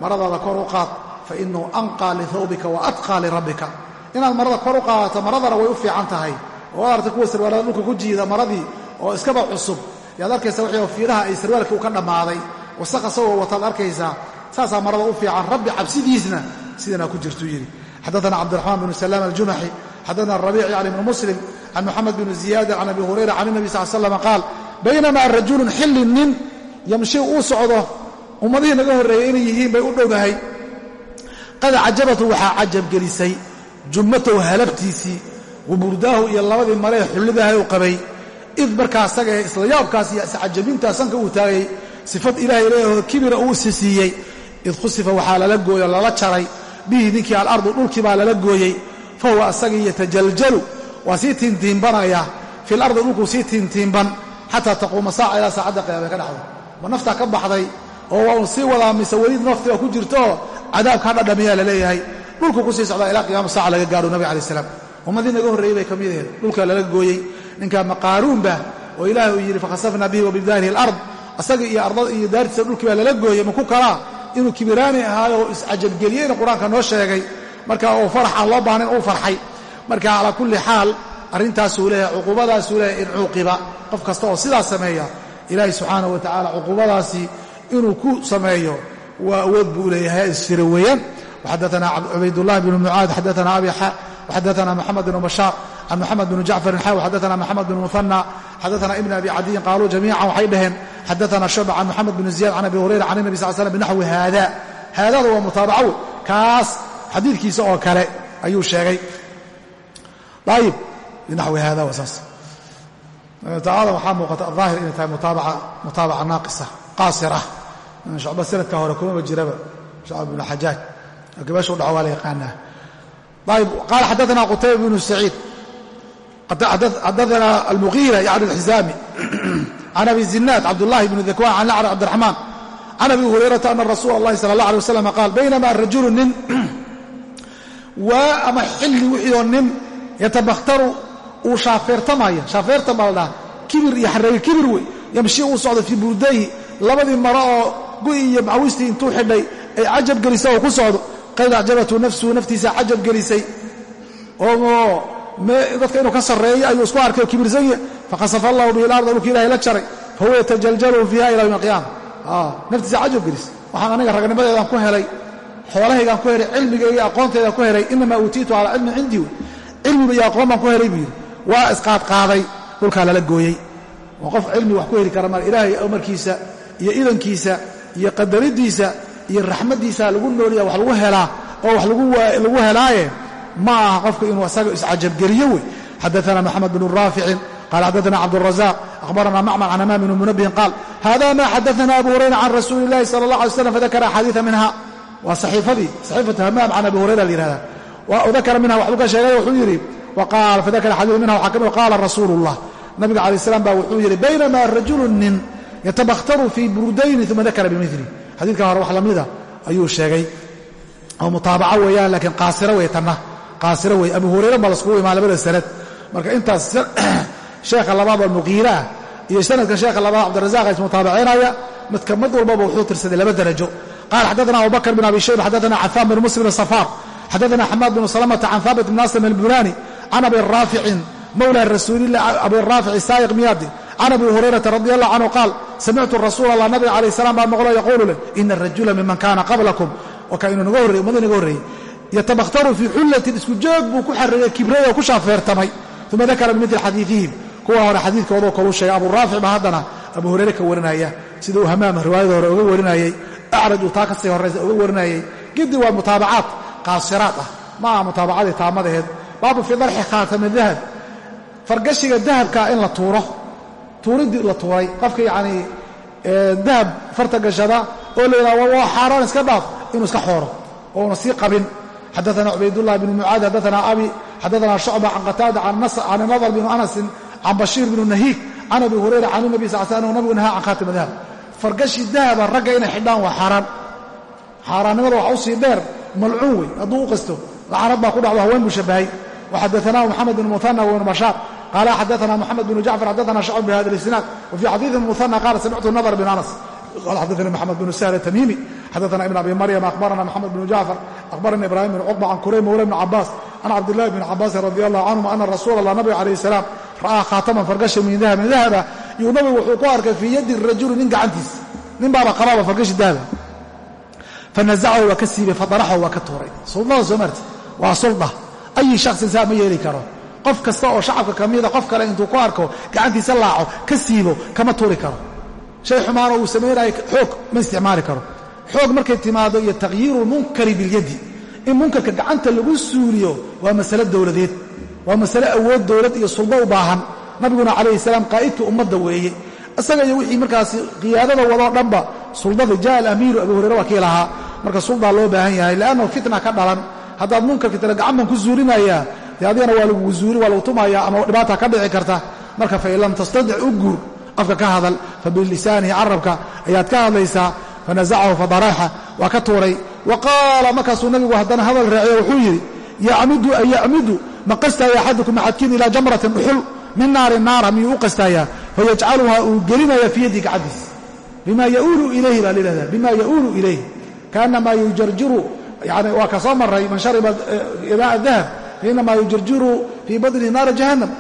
maradaada kor u qaad fa inahu anqaa lihawbika wa atqaa lirabbika inaad marada kor u qaadato maradana way u fiican tahay. Oo ad artay kuwa sarwaalada dhulka ku jiida maradii oo iskaba cusub. Yaad arkaysa wixii fiiraha ay sarwaalkii u ka dhammaaday. Wasaq asagoo wataad arkaysaa saasaa marada u fiican. Rabbi cabsidiisna sidanaa ku jirtuu yidhi. Xadaana cabdiraxmaan bnu salaam aljumaxi xadaana rabiic yani bnu muslim can moxamed bni ziyaadin can abi hurayra can inabi sal slam qaal baynamaa rajulun xilli nin yamshi uu socdo ummadihii naga horreeyey inay yihiin bay u dhowdahay qad cajabatu waxaa cajabgelisay jummatow halabtiisii wamurdaahu iyo labadii malee xullidahay u qabay. Id markaa asaga ee isla yaabkaas iyo iscajabintaa sanka uu taagay sifad ilaahay leeyaho kibira uu isi siiyey id khusifa waxaa lala gooyo lala jaray bihi ninkii alardu dhulkii baa lala gooyey fa huwa asagii yatajaljalu waa sii tiintiimbanaya fil ardi dhulkuu sii tiintiimban xataa taquuma saaca ilaa saacadda qiyaame ka dhacdo. Ma naftaa ka baxday? Oo waa un sii wadaa mise weliid naftiba ku jirtooo cadaabkaa dhadhamiyaa la leeyahay dhulkuu ku sii socdaa ilaa qiyaama saaca laga gaaro nabig alai salaam. Ummadii naga horreeyey bay ka mid aheed dhulkaa lala gooyey ninkaa maqaaruunba oo ilaahay uu yidhi fakhasafna bihi wa alard. Asagii iyo ardada iyo daartiisa dhulkii baa lala gooyey maku kalaa inuu kibiraani ahaayo oo iscajabgeliyeyna qur'aanka noo sheegay. Marka oo farax aan loo baahnayn uu farxay. Marka calaa kulli xaal arrintaasuu leeyahay cuquubadaasuu leeyahay in cuuqiba qof kasta oo sidaas sameeya ilaahay subxaanahu wa tacaala cuquubadaasi inuu ku sameeyo waa awood buu leeyahay weeyaan xadana cubaydullahi bnu mucaad xadana abi xadana moxamed bnu bashaar can moxamed bnu jacfarin xaw xadana moxamed bnu muhana xadana ibn abi cadiyin qaaluu jamiican waxay dhaheen xadana shuba can moxamed bnu ziyad can abi hurayra can nabi sal slam binaxwi haada haadada waa mutaabacaw kaas xadiidkiisa oo kale ayuu sheegay ayib binaxwi haada waa saas taada waxaa muuqata aahir inay tahay mutaabaca naaqisa qaasir ah shucba sanadka hore kumaba jiraba shacb bnu xajaaj gabaashu dhaco waa la yaqaanaa. Ayb qaala xaddaana qutayba bnu saciid. Xaddaana almugiira yani alxizaami can abi zinaad cabdullahi bni dakwaan can lacra cabdiraxmaan. Can abi hurayrata ana rasuula allahi sala allah alay wasalam qaal baynama rajulu nin waa ama xilli wixii oo nin yatabakhtaru uu shaafeertamaya. Shaafeertam baa la dhaha. Kibir iyo xarreeyo kibir wey. Yamshi uu socdo fii burdayi labadii maro oo gu'i iyo macawistii intuu xidhay ay cajab gelisa oo ku socdo qad acjabatu nafsuhu naftiisa cajab gelisay. Oo dadka inuu ka sarreeyo ayuu isku arkay oo kibirsan yahy fakhasafa allahu bihi larda dhulka ilahay la jaray. Fahuwa yatajaljalu fiiha ila yowmi alqiyama naftiisa cajab gelis. Waxaan aniga ragnimadeedaan ku helay xoolahaygaan ku helay cilmigayga aqoonteedaan ku helay inamaa uutiitu calaa cilmin cindii wey cilmiba iyo aqoon ku helay buu yidhi. Waa isqaadqaaday dhulkaa lala gooyey waa qof cilmi wax ku heli kara mar ilaahay amarkiisa iyo idankiisa iyo qadaridiisa iyo raxmaddiisa lagu nooliya wax lagu helaa oo wax lagu helaaye ma aha qofku inuu asaga iscajabgeliyo wey. Xadaana maxamed bnu raaficin qala xadaana cabdurazaq akhbarana macmar can amaam bni munabihin qaal hada ma xadaana abu hurayra can rasuuli illahi sala allah alay slam fadakara axaadiia minha waa saxiifadii saxiifatu hamaam can abi hurayra la yihahda dakara minha waxbuu ka sheegay wuxuu yidhi fadakara xadiia minha waxaa ka mid qaala rasuulu llah nabiga alay slam baa wuxuu yidhi baynama rajulu nin yatabakhtaru fii burdayni uma dakara bimili xadiidkan hore wax lamida ayuu sheegay. Oo mutaabaco weeyaan laakiin qaasiro wey tanna. Qaasiro wey abu hurayra baa laskugu imaan labada sanad. Marka intaas sheekha labaad oo muqiira ah iyo sanadka sheekha labaad cabdirazaqa ismutaabacinaya midka mid walbaba wuxuu tirsaday laba darajo. Qala xadaana abubakr bin abi shayba xadaana cafaan bin muslim bn safaar xadaana xamaad bn salamata can haabit bn aslam albunani can abi raaficin mawla rasuulilah abi raafic saayiq miyaadi can abi hurayrata radi allah canhu qaal samictu rasuula allah nabiga calayh salam baa maqlo yaquulu leh ina arajula miman kaana qablakum inuu naga horrey ummadii naga horreeyey yatabakhtaru fii xullatin isku joog buu ku xareeyey kibrey oo ku shaafeertamay. Uma dakara bimidli xadiiihim kuwa hore xadiidkoodoo kaluu sheegay abu raafic baa haddana abu hurayre ka warinaya sida uu hamaama riwaayada hore uga warinayey acraj uu taa ka sii horraysa uga warinayey gidi waa mutaabacaad qaasiraad ah ma aha mutaabacadii taamadaheed baabu fii darxi khaatami dahab fargashiga dahabka in la tuuro. Tuuriddii la tuuray. Qofka yacanii dahab farta gashada oo la yidhaha waa xaaraan iska dhaaf inuu iska xooro oo una sii qabin. Xadaana cubaydullahi bn mucaad xadaana abi xadaana shucba can qataada can nadr bn anasin can bashiir bn nahiig can abi hurayra can nabi sal sl anhu nabigu nahaa can khaatima dahab. Fargashi dahaba ragga inay xidhaan waa xaaraan. Xaaraannimada waxa u sii dheer malcuun wey hadduu u qasto lacanad baa ku dhacdo haween buu shabahay waxadaanah moxamed bn muhana wbn bashaar qaala xadaana moxamed bn jacfar xadaana shacb bihada isnaad wfii xadiiثi muhana qaala samictu nadr bn anas qala xadaana maxamed bn sahl tamimi xadaana ibn abi maryam akhbarana moxamed bn jacfar akhbarana ibrahim bn cuqba can kurayb mawla bn cabaas can cabdillahi bn cabaasin radi allahu canhum ana rasuula allah nabiga calayh salaam ra'aa khaataman fargasha min dahabin dahaba yuu nabigu wuxuu ku arkay fii yadi rajuli nin gacantiisa nin baaba qabaaba fargashi dahaba fanazacahu waa ka siibay fadaraxahu waa ka tuuray suldada soo marti waa sulda ayi shaksin saa ma yeeli karo qof kasta oo shacabka ka mida qof kale intuu ku arko gacantiisa laaco ka siibo kama tuuri karo. Shay xumaanoo uu samaynayo xoog ma isticmaali karo. Xoog markay timaado iyo takhyiiru lmunkari bilyaddi in munkarka gacanta lagu suuliyo waa masale dowladeed waa masale awood dowlad iyo suldo u baahan. Nabiguna calayhi salaam qaa'idka ummadda weeye. Isaga iyo wixii markaasi qiyaadada wadoo dhanba suldada jaa alamiiru abu hurayre waa kii lahaa. Marka suldaa loo baahan yahay li'annahu fitna ka dhalan. Haddaad munkarka tira gacan baan ku zuulinayaa dee adigana waa lagugu zuuli waa lagu tumayaa ama dhibaata ka dhici karta marka fain tastadic u guur afka ka hadal fabilisaanihi carabka ayaad ka hadlaysaa fanazacahu fadaraxa waa ka tuuray. Wa qaala markaasuu nabigu haddana hadal raaciyo wuxuu yidhi yacmidu an yacmidu ma qastaaya axadukum axadkiin ilaa jamratin dhuxul min naari naara miyuu u qastaaya fayajcaluha uu gelinaya fii yaddi gacantiis bima yauulu ilayhi baa layihahda bima yauulu ilayhi kaanamaa yujarjiru yani waa ka soo maray man shariba idaa dahab fainamaa yujarjiru fii badnihi naara jahannam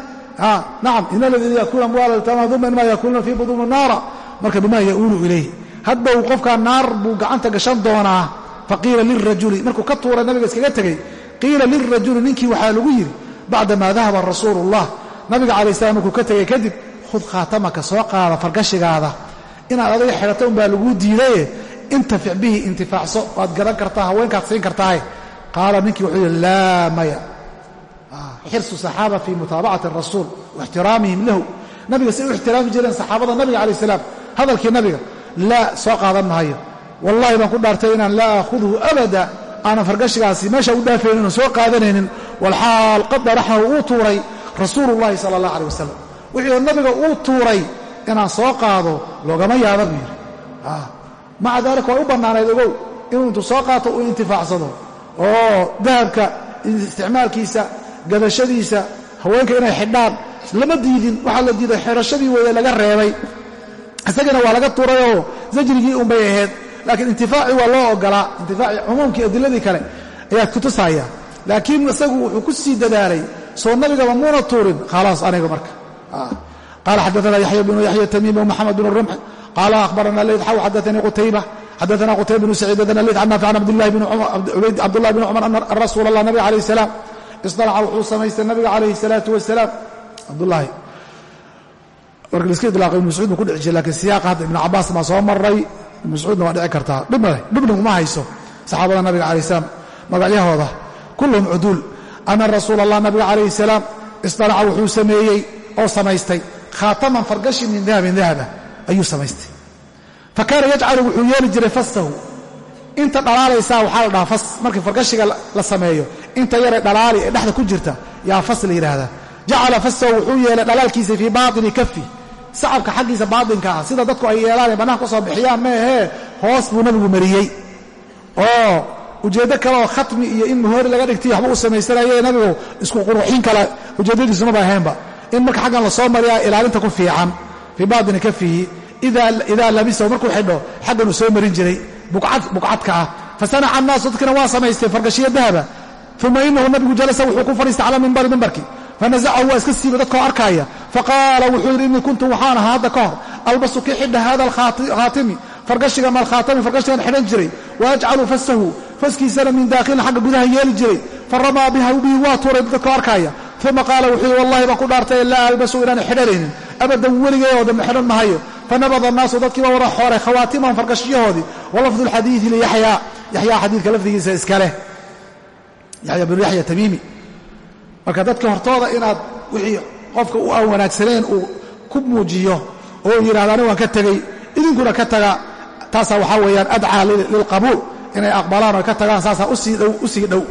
nacam in aladiina yakuuna amwaala yatama uma inma yakunuuna fii buduuni naara marka bima yauulu ilayhi hadba uu qofkaa naar buu gacanta gashan doonaa faqiila lirajuli markuu ka tuuray nabiga iskaga tegey qiila lirajuli ninkii waxaa lagu yidhi bacdamaa dahaba rasuulu ullah nabiga calayi salam markuu ka tegey kadib khud khaatamaka soo qaada fargashigaada inaad adiga xidhato unbaa laguu diidaye intafic bihi intifaacso waad garan kartaa haweenkaad siin kartaaye qaala ninkii wuxuu yidhi laa maya xirsu saxaaba fii mutaabacati arasuul waixtiraamihim lahu. Nabiga say u ixtiraami jireen saxaabada nabiga calayi salaam hadalkii nabiga laa soo qaadan mahayo wallahi baan ku dhaartay inaan laa akhudhu abada. Aanan fargashigaasi meesha u dhaafaynin oon soo qaadanaynin. Walxaal qad daraxahu uu tuuray rasuulu llahi sala allah aleh wasalam wixii nabiga uu tuuray inaan soo qaado loogama yaaba buu yidhi maca daalika way u bannaanayd ogow inuu intuu soo qaato uu oo gadashadiisa haweenka inay xidhaan lama diidin. Waxaa la diiday xidhashadii weeye laga reebay. Isagana waa laga tuurayoo zajrigii unbay ahayd. Laakiin intifaaci waa loo ogolaa intifaaci cumuumkii adiladii kale ayaa kutusaya laakiin isagu wuxuu ku sii dadaalay soo nabigaba muuna tuurin. Khalaas aniga marka. Qaala xadaana yaxya bnu yaxya tamiimi wmaxamed bn rumx qaala ahbarana leyd xaw xadaanii qutayba. Xadaana qutayba bnu saciid adana leyd can naafic can cabdullahi bni cumar ana rasuula allah nabiga alayh salaam isdalaca wuxuu samaystay nabiga calayhi salaatu wasalaam. Cabdullaahi marka laiska idlaaqay ibnu mascuud buu ku dhici jiray lakiin siyaaqa hadda ibnu cabaas baa soo maray mascuudna waa dhici kartaa. Dhib maleh dhibna kuma hayso. Saxaabada nabiga calayh salaam magacyahooda kulluhum cuduul. Ana rasuula allah nabiga calayhi salaam isdalaca wuxuu sameeyey oo samaystay. Khaataman fargashi min dahabin dahaba ayuu samaystay. Fa kaana yajcalu wuxuu yeeli jiray fastahu inta dhalaalaysaa waxaa la dhahaa fas. Markii fargashiga la sameeyo inta yaree dhalaali ee dhexda ku jirta yaa fas la yidhaahdaa jacala fastahu wuxuu yeelay dhalaalkiisa fii baatini kafi sacabka xaggiisa baatinka ah sida dadku ay yeelaan bannaanka ku soo bixiyaan meehee hoos buu nabigu mariyey. Oo ujeeddo kale oo khatmi iyo in muhoori laga dhigtay waxba uu samaysanaye nabigu isku quruxin kale ujeeddadiisumaba ahaynba in marka xaggan la soo mariyaa ilaalinta ku fiican. Fii baatini kafihi idaa labisahu markuu xidho xaggan uu soo marin jiray. Buqcadka ah. Fasanaca annaasu dadkina waa samaystay fargashiyo dahaba uma inahu nabigu jalasa wuxuu ku fadhiistay cala mimbari mimbarkii fanazacahu waa iska siibay dadkoo arkaaya faqaala wuxuu yidhi innii kuntu waxaan ahaa hadda ka hor albasu kii xidha hada alkhaatimi fargashigan alkhaatami fargashigan xidhan jiray wa ajcalu fasahu faskiisana min daakhilin xagga gudaha yeeli jiray faramaa biha bihi waa tuuray dadkoo arkaaya uma qaala wuxuu yidhi wallahi baan ku dhaartay laa albasu inaana xidhanaynin abadan weligay oo dambe xidhan mahayo fanabada annaasu dadkii baa wada xooray khawaatimahum fargashiyahoodii walafdu lxadiidi liyaxyaa yaxyaa xadiidka lafdigiisa iska yaya binu yaxya tamiimi marka dadka hortooda inaad wixii qofka u aan wanaagsaneen uu ku muujiyo oo uu yidhahdo ani waan ka tegey idinkuna ka taga. Taasaa waxaa weeyaan adcaa lilqabuul inay aqbalaan oo ka tagaan saasaa u sii dhow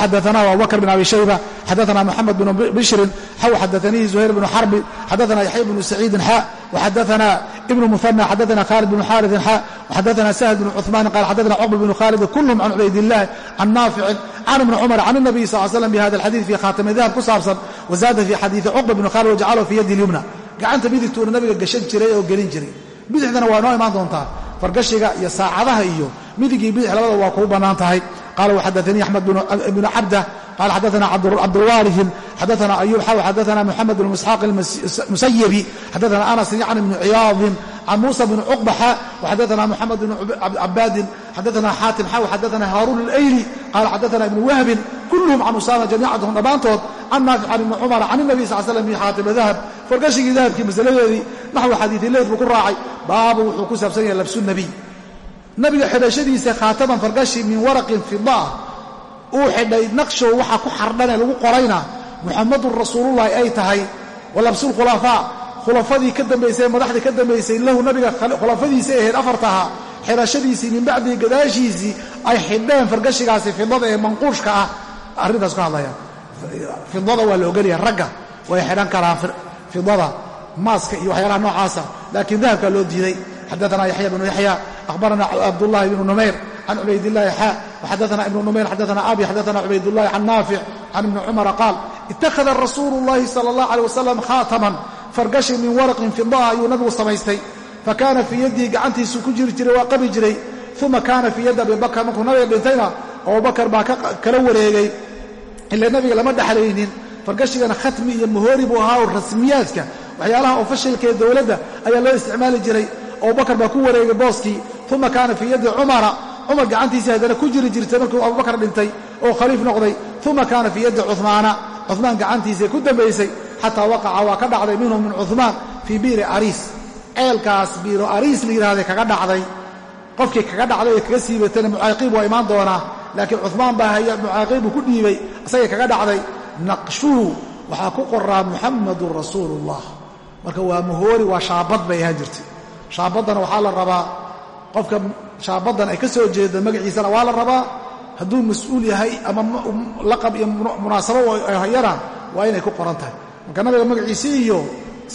xadaana abubakr bn abi shayba xadaana muxamed bn bishrin xaw xadaanii zuhayr bnu xarbi xadaana yaxya bnu saciidin xa waxadaana ibnu muana xadaana khaalid bnu xaariin xa waxadaana sahd bnu cuثmaan qaal xadaana cqba bnu khaalid kulhum can cubaydillah can naaficin can ibni cumar can nabiy sal slam bi hada alxadii fi khaatami dahab ku saabsan wazaada fi xadiidi cuqba bn khaalid wajacalahu fi yadi lyumna gacanta midigtuuna nabiga gashan jiray oo gelin jiray bidixdana waa noo imaan doontaa fargashiga iyo saacadaha iyo midig iyo bidix labada waa kugu bannaan tahay qala waxadaanii axmed bnu cabda qala xadaana cabdulwaalihim xadaana ayub xaw xadaana muxamed bn isxaaq almusayibi xadaana anas yani bnu ciyaadin can musa bn cuqbaxa waxadaana muxamed bn cabaadin xadaana xaatim xaw xadaana haaruun اlayli qaala xadaana ibnu wahbin kulluhum can usama jamiicatahum dhammaantood can naafic can ibni cumar can inabi sal slam fi xaatima dahab farkashigii dahabkii masaladeedii naxwi xadiidi leyl buu ku raacay baabu wuxuu ku saabsan yahay labsu nebiy nabiga xidhashadiisa khaataman fargashi min waraqin fida uu xidhay naqshow waxaa ku xardhanee lagu qorayna muxamadun rasuululahi ay tahay walabsulkhulafaa khulafadii ka dambaysay madaxdii ka dambaysay lahu nabiga khulafadiisay ahayd afartaha xidhashadiisii min bacdihi gadaashiisii ay xidheen fargashigaasi fidada ee manquushka ah. Arrintaas ka hadlayaan fidada waa la ogolyaha ragga way xidhan karaan fidada maaska iyo waxyaalaha noocaasa. Laakiin dahabkaa loo diiday. Xadana yaxya bnu yaxya akhbarana cabdullahi bnu numayr can cubaydillahi xaa waxadana ibnu numayr xadana abi xadana cubaydullahi can naafic can ibni cumara qaal ittakhada rasuulu llahi sala allah aleh wasalam khaataman fargashi min waraqin fidaa ayuu nabigu samaystay. Fakaana fii yadihi gacantiisuu ku jiri jiray waa qabi jiray. Uma kaana fii yaddi abibakar markuu nabiga dhintayna abubakar baa kala wareegay. Ila nabiga lama dhexlaynin fargashigana khatmi iyo muhoori buu ahaa oo rasmiyaadka waxyaalaha oo fashilka ee dowladda ayaa loo isticmaali jiray. Abubakar baa ku wareegay booskii. Uma kaana fii yaddi cumara cumar gacantiisii haddana ku jiri jirtay markuu abubakar dhintay oo khaliif noqday. Uma kaana fii yaddi cumaana cumaan gacantiisii ku dambaysay xataa waqaca waa ka dhacday minhu min cumaan fii biiri ariis. Ceelkaas biiro ariis la yidhahday kaga dhacday. Qofkii kaga dhacday kaga siibatayna mucaaqiib waa imaan doonaa laakiin cumaan baa haya mucaaqiibbuu ku dhiibay isagay kaga dhacday. Naqshuhu waxaa ku qoraa muxamadun rasuulu ullah marka waa muhoori waa shaabad bay ahaan jirtay. Shaabaddana waxaa la rabaa qofka shaabaddan ay ka soo jeedo magaciisana waa la rabaa. Hadduu mas'uul yahay ama laqab iyo munaasabo ay hayana waa inay ku qoran tahay marka nabiga magaciisii iyo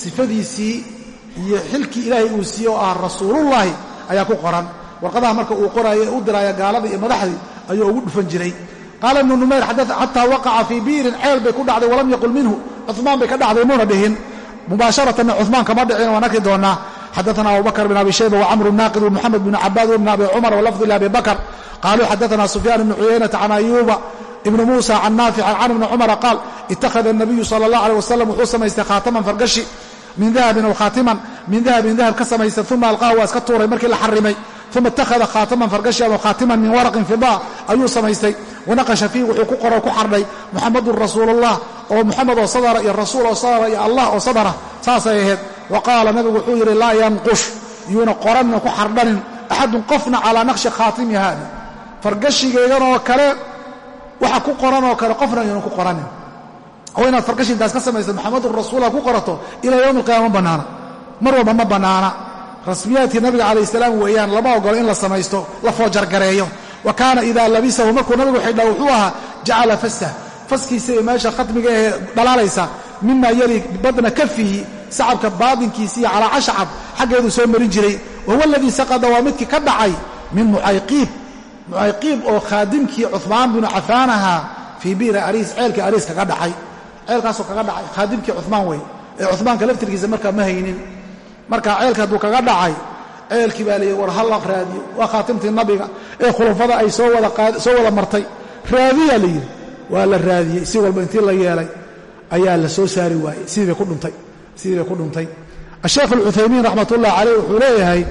sifadiisii iyo xilkii ilaahay uu siiyey oo ah rasuulullaahi ayaa ku qoran. Warqadaha marka uu qoraayo ee u diraayo gaaladii iyo madaxdii ayuu ugu dhufan jiray. Qaala ibnu numayr xataa waqaca fii biirin ceel bay ku dhacday walam yaqul minhu. Cumaan bay ka dhacday muuna dhihin. Mubaasharatan cumaan kama dhicin waan arki doonaa. Xadana abubakr bn abi shayba wcamru naaqid wmuxamed bn cabaad wbn abi cumar walafdu labi bakr. Qaluu xadana sufyaan bn cuyaynata can ayuuba ibn muusa can naafic can ibni cumara qaal ittakhada nabiyu sala allah aleh wasalam wuxuu samaystay khaataman fargashi. Min dahabin aw khaatiman min dahabin dahab ka samaysta uma alqaahu waa iska tuuray markii la xarimay. Uma ittakhada khaataman fargashi aw khaatiman min waraqin fida ayuu samaystay. Wanaqasha fiih wuxuu ku qoro ku xardhay. Muxamadun rasuulullah oo muxamed oo sadara iyo rasuul oo sadara iyo allah oo sadara saasay ahayd. Wa qaala nabigu wuxuu yidhi laa yanqush yuuna qoranna ku xardhanin. Axadun qofna calaa naqshi khaatimi haada fargashigaygan oo kale waxa ku qoran oo kale qofna yuuna ku qoranin. Oo inaad fargashi intaas ka samaysa muxamadun rasuullah ku qorato ilaa yowmi alqiyama ma bannaana mar walba ma bannaana rasmiyaadkii nabiga calayh salaam weeyaan lama ogolo in la samaysto la foojargareeyo. Wa kaana idaa labisahu markuu nabigu xidhaa wuxuu ahaa jacala fasah faskiisa iyo meesha khatmiga ee dhalaalaysa mima yali badna kafihi sacabka baadinkiisa iyo calaa cashcab xaggeedu soo marin jiray. Wahuwa aladii saqada waa midkii ka dhacay min mucayqiib mucayqiib oo khaadimkii cumaan binu cafaan ahaa fii biiri ariis ceelkii ariis kaga dhacay. Ceelkaasoo kaga dhacay khaadimkii cumaan wey ee cumaanka laftirkiisa markaa ma haynin. Marka ceelka hadduu kaga dhacay ceelkii baa layidhi war halla raadiyo. Waa khaatimtii nabiga ee khulafada ay soo wada martay. Raadiyaa la yidhi waa la raadiyey si walba intii la yeelay ayaa la soo saari waayey. Sidii bay ku dhuntay asheekh alcuthaymiin raxmatullahi caleyh wuxuu leeyahay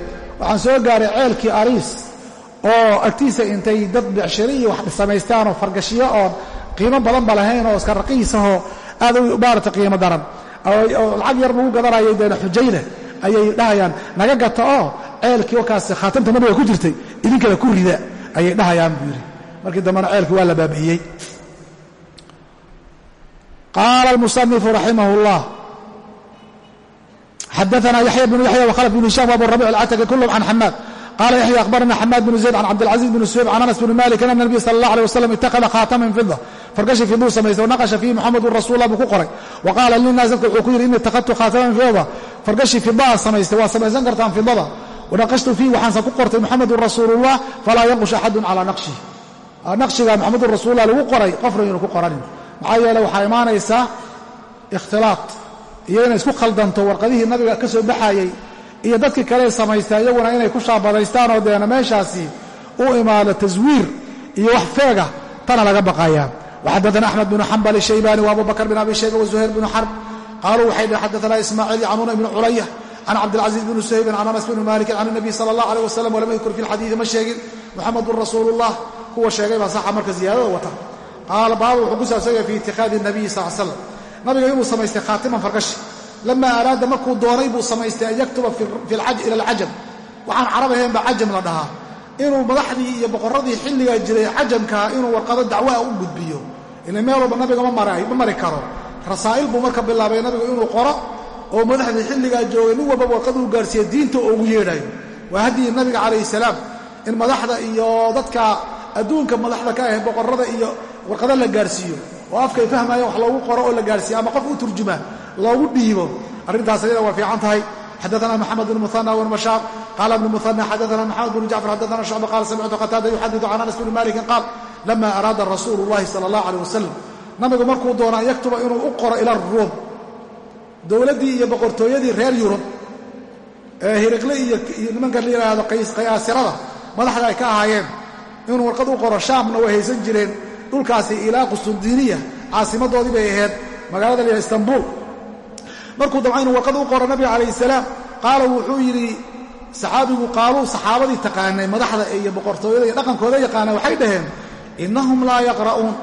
waxaan soo gaaray ceelkii ariis oo agtiisa intay dad becshari iyo wax samaystaanoo fargashiyo oon qiimo badanba lahayn oo iska raqiisahoo aad maarata qiimo daran. Oo lacag yar lagu gadanayo deena xujayna ayay dhahayaan naga gata oo ceelkii wakaas khaatamta nabiga ku jirtay idinkana ku rida. Ayay dhahayaan buu yidhi. Markii dambena ceelkii waa la baabi'iyey. Qaala almusanifu raximah اllah xadaana yaxya bnu yaxya wkhalf bn hishaam wabu rabic alcataki kulhm can xamaad qala yaxya akhbarana xamaad bnu zayd can cabdilcaziiz bni suhayb can anas bni malik ana nabiy sala allah alيh wasalam ittakhada khaataman fida fargashi fiduu samaystay wanaqasha fiihi muxamedun rasuullah buu ku qoray wa qaala linaas dadka wuxuu ku yidhi ini ittakhadtu khaataman fida fargashi fidaa samaystay waa samaysan kartaan fidada wanaqashtu fiihi waxaanse ku qortay muxamedun rasuulullah falaa yanqush axadun calaa naqshih naqshiga muxamedun rasuulullah lagu qoray qofna ynu ku qoranin maxaa yeele waxaa imaanaysaa ikhtilaad iyo inay isku khaldanto warqadihii nabiga ka soo baxayey iyo dadkii kale samaystaa iyaguna inay ku shaabadaystaan oo deena meeshaasi u imaado taswiir iyo wax feega tana laga baqayaa. Waxaddaana axmed bnu xambal shaybani wa abu bakr bin abi shayba wazuhayr bnu xarb qaaluu waxay dhhen xadaana ismaaciil yacnuuna ibnu culaya can cabdilcaziiz bni suhaybin can anas bni malikin can nabiy sala allah aleh wasalam walam yadkur fi lxadiidi ma sheegin muxamedun rasuulullah. Kuwa sheegay baa saxa marka ziyaadada wata. Qaala baabu wuxuu ku saabsanya fi ittikhaadi nabiyi sal slam nabiga inuu samaystay khaatiman lama araada markuu doonay buu samaystay an yaktuba ila alcajam waxaan carab ahayn baa cajam la dhahaa inuu madaxdii iyo boqorradii xilligaa jiray cajamkaa inuu warqado dacwaa u gudbiyo ila meel walba nabiga ma mari karo rasaa'il buu marka bilaabay nabigu inuu qoro oo madaxdii xilligaa joogay nin walba warqaduu gaarsiiya diinta ugu yeedhayo waa haddii nabiga calayhi salaam in madaxda iyo dadka adduunka madaxda ka ah boqorrada iyo warqado la gaarsiiyo oo afkay fahmayaan wax loogu qoro oo la gaarsiiyo ama qof u turjuma loogu dhiibo. Arrintaas ayada waa fiican tahay. Xadaana maxamed bn muana wmashaaq qaala ibnu muana xadaana maxamed bnu jacfar xadaana shucba qaala samictu qataada yuxadidu can anas bni malikin qaal lama araada rasuulu llahi sala allah aleh wasalam nabigu markuu doona an yaktuba inuu u qoro ila ruum dowladdii iyo boqortooyadii reer yurub ee hiriqle iyo nimanka la yidhaahdo qayaasirada madaxda ay ka ahaayeen inuu warqad u qoro shaamna way haysan jireen. Dhulkaasi ilaa qustudiiniya caasimadoodii bay ahayd markuu damca warqad u qoro nabiga calayh salaam qaala wuxuu yidhi saxaabigu qaaluu saxaabadii taqaanay madaxda iyo boqortooyada iyo dhaqankooda yaqaana waxay dhaheen innahum laa yaqra'uun.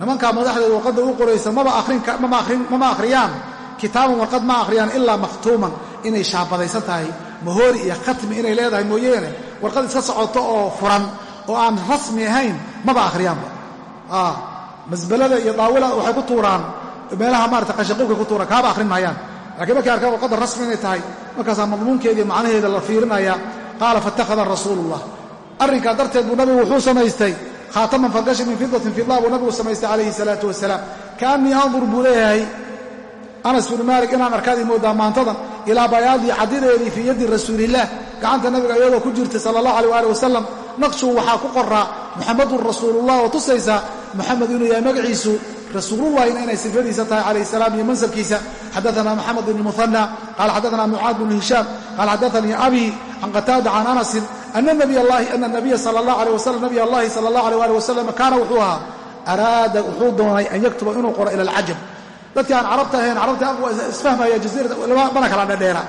Nimankaa madaxdeeda warqadda u qoraysa mama akhriyaan. Kitaaban warqad ma akhriyaan ilaa makhtuuman inay shaabadaysan tahay mahoori iyo khatmi inay leedahay mooyeene warqad iska socoto oo furan oo aan rasmi ahayn maba akhriyaanba masbalada iyo daawila waxay ku tuuraan meelaha maarata qashinqubkay ku tuuraan kaaba akhrin maayaan lakiin markay arkaan warqadda rasmi inay tahay markaasaa madmuunkeediiyo macnaheeda la fiirinaya qaala faitakhada rasuulullah. Arrinkaa darteed buu nabigu wuxuu samaystay khaataman fargashi min fidatin fida buu nabigu samaystay calayhi salaatu wasalaam kaannii andur buu leeyahay anas binu maalik inaan arkaadii moodaa maantadan ilaa bayaadii caddideedii fii yaddi rasuulillaah gacanta nabiga iyadoo ku jirtay sala allah aleh waali wasalam naqshuu waxaa ku qoraa muxamadun rasuulullah oo tusaysa muxamed inuu yahay magaciisu rasuulullahina inay sifadiisa tahay calayh salaam iyo mansabkiisa xadaana maxamed bn muhana qaala xadaana mucaad bnu hishaam qaala xadaanii abi can qataada can anasin ana nabiya sala allah aleh wasalam nabiy allahi sala allah aleh ali wasalam kaana wuxuu ahaa araada wuxuu doonay an yaktuba inuu qoro ila alcajam dadkii aan carabta ahayn carabtii waa isfahmaya jasiirada mana kala dhadheera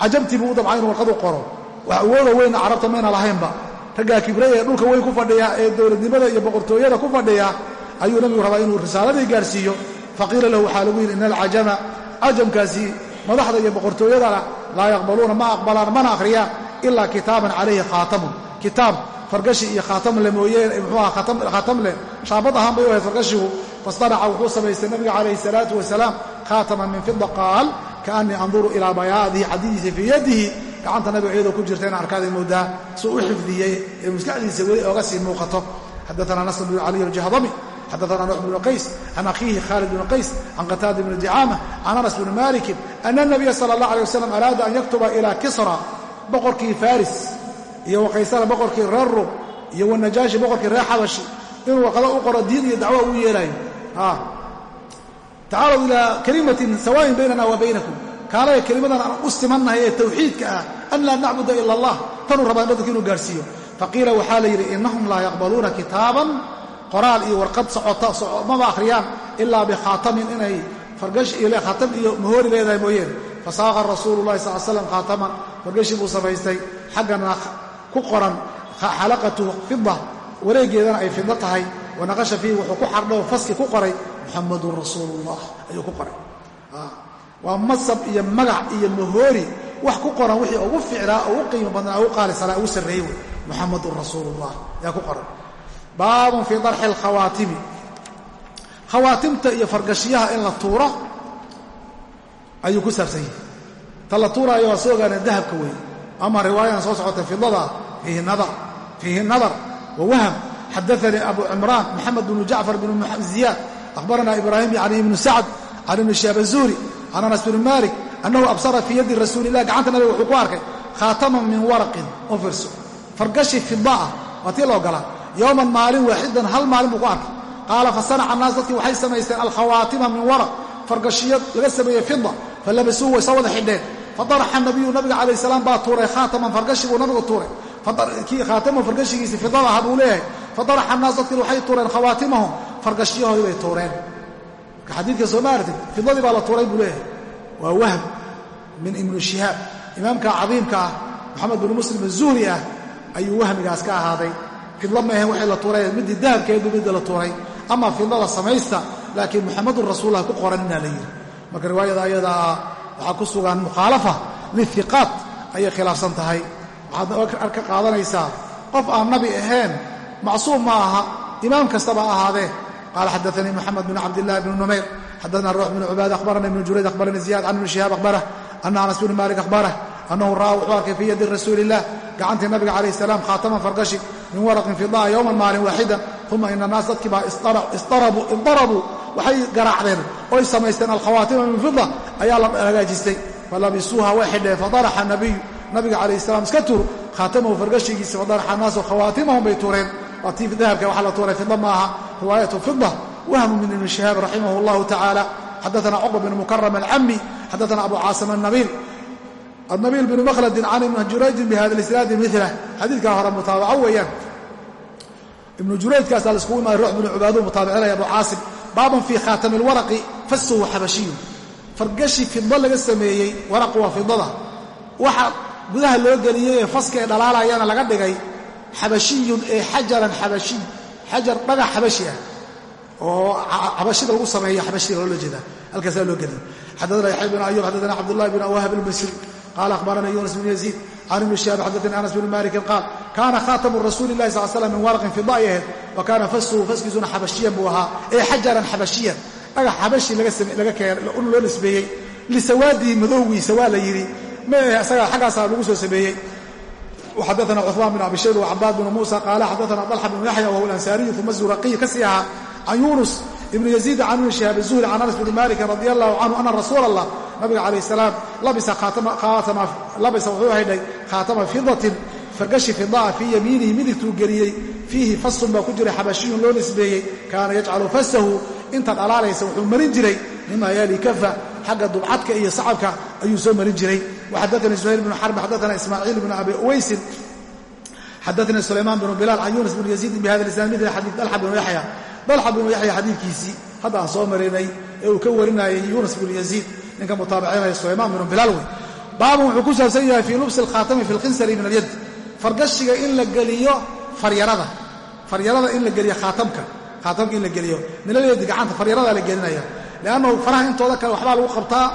cajabtii buu u dabca inuu warqad u qoro wax awooda weynna carabta mayna lahaynba. Raggaa kibraya ee dhulka weyn ku fadhiya ee dowladnimada iyo boqortooyada ku fadhiya ayuu nabigu rabaa inuu risaaladii gaarsiiyo. Faqiila lahu waxaa lagu yidhi ina alcajama madaxda iyo boqortooyadana laa yaqbaluuna ma aqbalaan mana akhriyaan ilaa kitaaban calayhi khaatamun. Kitaab fargashi iyo khaatamle mooyee muxuuaha khaatamle shaabad ahaan bay u ahayd fargashigu. Fastanaca wuxuu samaystay nabiga calayhi salaatu wasalaam khaataman min fida qaal kaanii anduru ilaa bayaadihi cadidiisa fii yadihi. Gacanta nabiga iyadoo ku jirta in arkaaday moodaa suu u xifdiyey ee maskaxdiisa weli ooga sii muuqato. Xadaana nasr bnu caliy aljahdami xadaana nuux bnu qays can akhiihi khaalid bnu qays can qataada bni dicaama can anas bni malikin ana nabiya sala allah alay wasalam araada an yaktuba ilaa kisra boqorkii faris iyo wakaysara boqorkii reer rum iyo wanajaashi boqorkii reer xabashi inuu warqado u qoro diin iyo dacwo ugu yeelaayo tacaalow ilaa kalimatin sawaayin baynana wa baynakum kaalaya kelimadan aan u simannahay ee tawxiidka ah an laa nacbuda ila allah tanuu rabaa dadka inuu gaarsiiyo faqiila waxaa la yidhi innahum laa yaqbaluuna kitaaban qoraal iyo warqad socota maba akhriyaan ilaa bikhaatamin inay fargash iyo khaatam iyo mahoori leedahay mooyeen. Fasaaqa rasuulu llahi sal slam khaataman fargashi buu samaystay. Xaggana ku qoran xalaqatu fida wareegeedana ay fido tahay. Wanaqasha fiihi wuxuu ku xardhay oo faski ku qoray muxamadun rasuulullah ayuu ku qoray. Waa masab iyo magac iyo mahoori wax ku qoran wixii ugu ficlaa ugu qiimo badnaa ugu qaalisanaa ugu sarreeyey wey muxamadun rasuulullah ayaa ku qoran baabun fii darxi alkhawaatimi. Khawaatimta iyo fargashiyaha in la tuuro ayuu ku saabsan yahay. Ta la tuuraayo waa soo ogaana dahabka wey ama riwaayadan soo socota fidada fiihi nadar wa wahm xadaanii abu cimraan maxamed bnu jacfar bn ziyaad. Akhbarana ibraahim yani ibnu sacd can ibni shihaab azuhri can anas bni malik annahu absara fii yadi rasuuli ilah gacanta nabiga wuxuu ku arkay khaataman min waraqin u fiirso. Fargashi fida ah waa tii la ogolaa yowman maalin waaxidan hal maalin buu ku arkay. Qaala fasanaca annaas dadkii waxay samaysteen alkhawaatima min waraq fargashiyo laga sameeyey fida falabasuu way soo wada xidheen. Fadaraxa nabiyu nabiga calayh salaam baa tuuray khaataman fargashi buu nabigu tuuray. Khaataman fargashigiisii fidada aha buu leeyahay. Fadaraxa annaas dadkii waxay tuureen khawaatimahum fargashiyahoodii bay tuureen. Marka xadiidka soo maartid fidadii baa la tuuray buu leeyahay. Waa wahm min ibnu shihaab imaamka cadiimka ah moxamed binu muslim azuhri ah ayuu wahmigaas ka ahaaday fidla maahen waxay la tuuray. Midii dahabkeedu midda la tuuray. Ama fidlada samaysta laakiin muxamadun rasuullah ku qoranina la yidhi. Marka riwaayada ayadaa waxaa ku sugan mukhaalafa lihiqaat ayay khilaafsan tahay. Waxaad ka qaadanaysaa qof aan nabi ahayn macsuum ma aha imaam kastaba ahaadee. Qaala xadaanii moxamed bn cabdillahi bn numayr xadaana ruux bn cubaada akhbarana ibnu jurayd akhbarani ziyad can ibni shihaab akhbarah ana anas bni malik akhbarah annahu ra'aa wuxuu arkay fii yadi rasuuli nabiga calayh salaam khaataman fargashi min waraqin fidaa yowman maalin waaxidan uma ina naas dadkii baa isdarabuu waxay garaacdeen oy samaysteen alkhawaatima min fida ayaa la hagaajistay. Falabisuuha way xidheen. Fadaraxa nabiyu nabiga calayh salaam iska tuur. Khaatamahu fargashigiisa fadaraxa naasu khawaatimahum bay tuureen. Waa tii dahabka waxa la tuuray fida maaha. Riwaayatu fida wahmu min ibni shihaab raximah اllahu tacaala. Xadaana cqba bn mukaram alcami xadaana abu caasim anabiil anabiil bn makladin can ibn jurayjin bihada isnaadi milah xadiidkaa hore mutaabaco weeyaan ibnu juraydkaasaa laiskugu imaday ruux binu cubaadu mutaabicinaya abu caasim baabun fii khaatami lwaraqi fasuhu xabashiyun fargashi fiddo laga sameeyey waraqu waa fiddada waxa gudaha loo geliyey ee faska ee dhalaalayana laga dhigay xabashiyun ee xajaran xabashiy xajar dhagax xabashi ah oo xabashida lagu sameeyo xabashiga loola jeeda halkaasaa loo geliyey. Xaddaana yaxya bn ayub xaddaana cabdullahi bn wahab ilmasri qala akhbarana yunas bn yaziid can ibni shihaab xadana anas bn malikin qaal kaana khaatamu rasuuli lahi sal slam min waraqin fida ay ahayd wa kaana fasuu faskiisuna xabashiyan buu ahaa ee xajaran xabashiyan dhagax xabashi loo nisbeeyey lisawaadihi madowgiisa waa la yidhi isagaa xaggaasaa lagu soo sameeyey xadana cuثman bn abi shayb wcabaad bn muusa qaala xadana طalxa bnu yaxya wahuw ansaariyu uma zuraqiy ka sii ahaa can yunus ibn yaziid can ibni shihaab الzuhri can anas bni malikin radi allahu canhu ana rasuula allah nabiga calayh salaam labisa wuxuu haydhay khaatama fidatin fargashi fidaa fii yamiinihi midigtuu geliyey fiihi fasun baa ku jiray xabashiyun loo nisbeeyey kaana yajcalu fasahu inta dhalaalaysa wuxuu marin jiray mima yaali kafa xagga dubcadka iyo sacabka ayuu soo marin jiray. Waxadaanii suhayl bnu xarbi xadaana ismaaciil bnu abi uwaysin xadaanii sulaymaan bnu bilaal can yunas bn yaziidin bihada isnad mil xadiid dalxa bnu dalxa binu yaxya xadiidkiisii hadda aan soo marinay ee uu ka warinayay yunas bnu yaziid ninka mutaabicinaya sulaymaan binu bilaal wey baabun wuxuu ku saabsan yahay fii lubsi alkhaatami fi lkhinsari min alyad. Fargashiga in la geliyo faryarada. Faryarada in la geliyo khaatamka. Khaatamka in la geliyo. Minalyadi gacanta faryaradaa la gelinaya liannahu faraha intooda kale waxbaa lagu qabtaa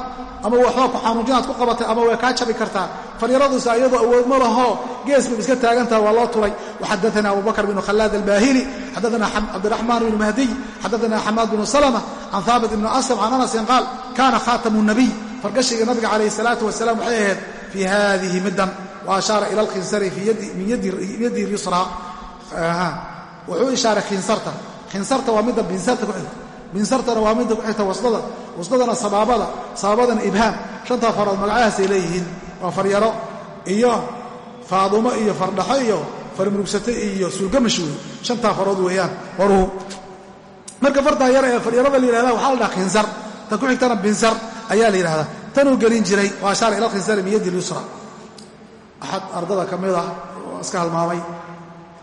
ama waxbaa ku ku qabatay ama way kaa jabi kartaa faryaraduusa iyadoo awood ma laho gees iska taagantaha waa loo tulay waxadaana abu bakr bnu khalaad albaahili xadaana cabdiraxmaan bnu mahdiy xadaana xamaad bnu salma can haabit ibni aslam can anasin qaal kaana khaatamu nabiy fargashiga nabiga calayhi salaatu wasalaam waxay ahayd fii hadihi middan wa ashaara ila alkhinsari min yadi yusra wuxuu ishaaray khinsarta khinsarta waa midda binsarta ku xigta binsartana waa midda ku xigta wasdada wasdadana sabaabada sabaabadana ibhaam. Shantaa farood magacahaasay leeyihiin waa faryaro iyo faadumo iyo fardhaxo iyo farmurugsate iyo sulgamash wey shantaa farood weeyaan waruhu. Marka fartaa yar ee faryarada la yihahda waxaa la dhaha khinsar. Tan ku xigtana binsar ayaa la yidhahdaa tanuu gelin jiray waa ashaara ila alkhinsari min lyusra axad ardada ka mid ah iska halmaamay.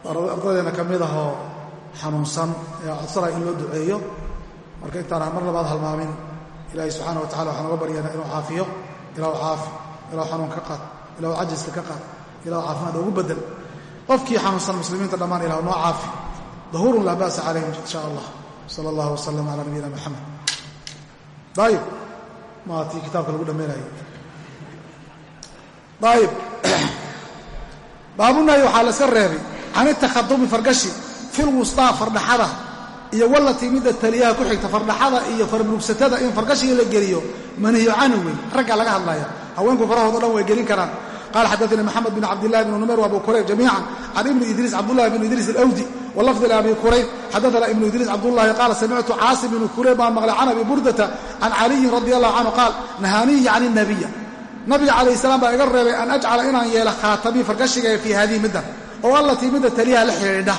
Ardadeenna ka mid ahoo xanuunsan ee codsana in loo duceeyo marka intaanaan mar labaad halmaamin ilaahay subxaana wa tacala waxaan uga baryaynaa inuu caafiyo ilahu caafi ilahu xanuun ka qaad ilahu cajiska ka qaad ilahu caafimaad ugu bedel. Qofkii xanuunsan muslimiinta dhammaan ilahu noo caafi. Dahuurun laa ba'sa calayhim in sha allah. Sala allah wasalam calaa nabiyina moxamed daayib. Maatii kitaabka lagu dhammaynayo daayib. Baabunahi waxaa la iska reebay can itakadumi fargashi fil wustaa fardhaxada iyo wallatii midda taliyaha ku xigta fardhaxada iyo farmurugsatada in fargashiga la geliyo manhiyo canhu wey raggaa laga hadlaya haweenku farahoodo dhan way gelin karaan. Qala xadaanii maxamed bin cabdillahi bn numayr wa abu kurayb jamiican can ibni idriis cabdullahi bn idriis alawdi walafdi liabi kurayb xadaana ibnu idriis cabdullahi qaala samictu caasim bn kurayb baan maqlay can abi burdata can caliyin radi allahu canhu qaal nahaaniyi can nabiya nabiga calayh salaam baa iga reebay an ajcala inaan yeelo khaatabii fargashigae fii haadihi middan oo allatii midda taliyaha la xidhiidha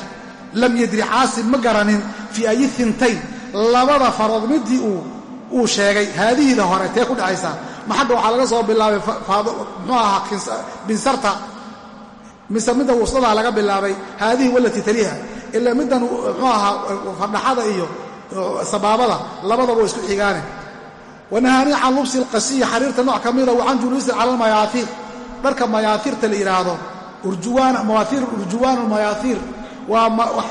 lam yadri caasim ma garanin fii ayi hintayn labada farood midii uu sheegay haadihiida hore tee ku dhexaysaa ma xagga waxaa laga soo bilaabay ahaa binsarta mise midda wusladaa laga bilaabay haadihi walatii taliha ilaa middan muxuu ahaa fardhaxada iyo sabaabada labadaba isku xigaane. Wanahaanii can lubsi alqasiyi xariirta nooc ka mida wa can juluusin cala almayaaiir dharka mayaaiirta la yidhaahdo mawaaiir urjuwaan almayaaiir waa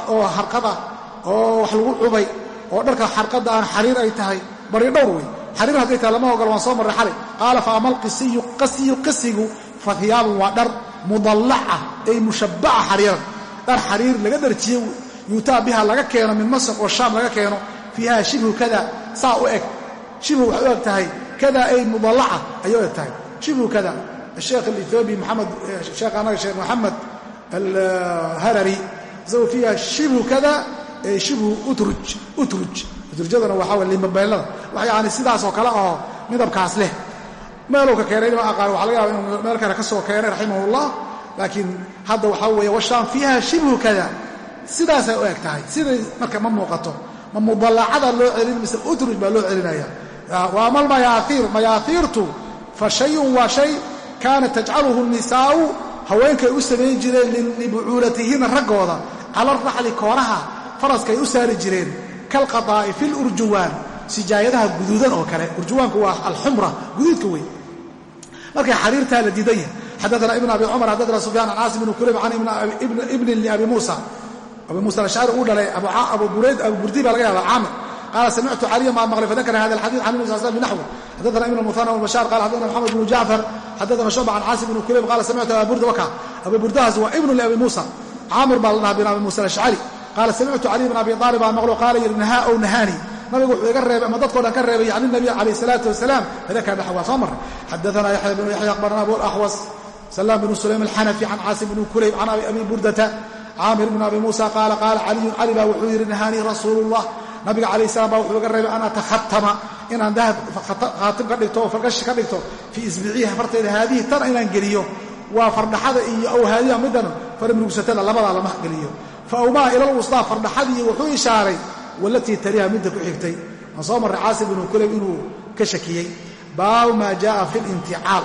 oo xarqad ah oo wax lagu cubay oo dharka xarqadda aan xariir ay tahay. Bari dhowr wey xariir hadday tahay lama ogol waan soo marray xalay qaala fa ama alqisiyu qasiyu qasigu fa hiyaabun waa dhar mudallaca ay mushabbaca xariiran dhar xariir laga dharjiye yuutaa biha laga keeno min masr oo shaam laga keeno. Fiiha shibhu kada saa u eg. Shibhu waxay u eg tahay kada ay mudallaca ayay u eg tahay. Shibhu kada sheekh aethoobi maxamed eh, sheekh annaga sheekh moxamed alharari isagoo fiiha shibhu kada shibhu utruj utruj. Utrujadana waxaa way limabeylada wax yani sidaasoo kale oo midabkaas leh. Meeluu ka keenay ma aqaan waxa laga yaaba inuu meel kale ka soo keenay raximahullah laakiin hadda waxaa weeye washaam fiiha shibhu kada. Sidaasay u eg tahay. Siday marka ma muuqato ma mudallacada loo celin mise utruj baa loo celinaya. Waama almayaaiir mayaaiirtu fa shayun waa shay kaanat tajcaluhu nisaa'u haweenkay u samayn jireen libucuulatihinna raggooda cala araxli kooraha faraskay u saari jireen kalqadaa'i fi lurjuwaan sijaayadaha guduudan oo kale urjuwaanku waa alxumra guduudka wey markay xariirtaa la diidan yahay xadaana ibn abi cumar xadaana sufyaan can caasim bn kurayb can ibnin liabi muusa abi muusa alashcari uu dhalay abu burdi baa laga yaaba caamir qaala samictu caliyan baa maqlay fadakara hada alxadيث can nabi sal binaxwi xadaana ibn muhana wbashaar qala xadana maxamed bnu jacfar xadaana shucba can caasim bn kurayb qala samictu aba burda waka abu burdahaas waa ibnu liabi muusa caamir baa la dhaha bin abi muusa alashcari qaala samictu caliy bn abi aalib baa maqlo. Qaala yidhi nahaa ow nahaani nabigu wuxuu iga reebay ama dadkao dhan ka reebay can nabiy calayh salaatu wasalaam. Fadakara naxw waa soo marray xadaana yaxya bnu yaxya akhbarana abu laxwas salaam bnu sulaym alxanafi can caasim bni kurayb can abi burdata caamir bn abi muusa qaala qaala caliyun cali baa wuxuu yidhi nahaanii rasuulu llah nabiga calayh salam baa wuxuu iga reebay an atakhatama inaan dahab khaatim ka dhigto oo fargashi ka dhigto fii isbiciiha fartayda haadihi tan inaan geliyo. Waa fardhaxada iyo awhaadiya middan faramrugsatana labadaa lama geliyo. Fa awmaa ila lwustaa fardhaxadii wuxuu ishaaray walatii taliha midda ku xigtay. Waan soo marray caasim bnu kurayb inuu ka shakiyey. Baabu maa jaaa fi linticaal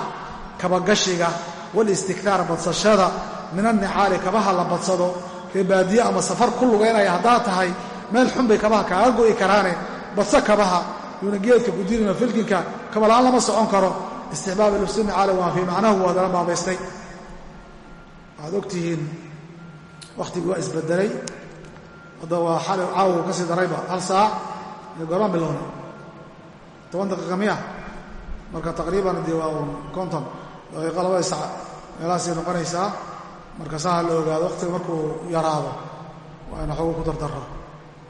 kabagashiga walistiktaar badsashada min annicaali kabaha la badsado ree baadiye ama safar ku lugaynaya haddaad tahay meel xun bay kabaha kaaga go'i karaane badso kabaha yuuna geedka kudirima filkinka kabala'aan lama socon karo istixbaab lufsini caali waa fii macnahu waadala baabaystay waxaad ogtihiin wakhtigii waa isbedelay. Hadda waa xali caawu ka sii darayba hal saac iyo goormaan bilownay toban daqiiqa miya. Marka taqriiban dee waa un konton. Daqiiqa labada sac. Meelahaasay noqonaysaa marka saha la ogaado wakhtiga markuu yaraado. Waa ina xoogu ku dardaro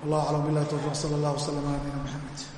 wallah aclam. Billahi towfiiq sala allah wasalam ala nabiyina maxamed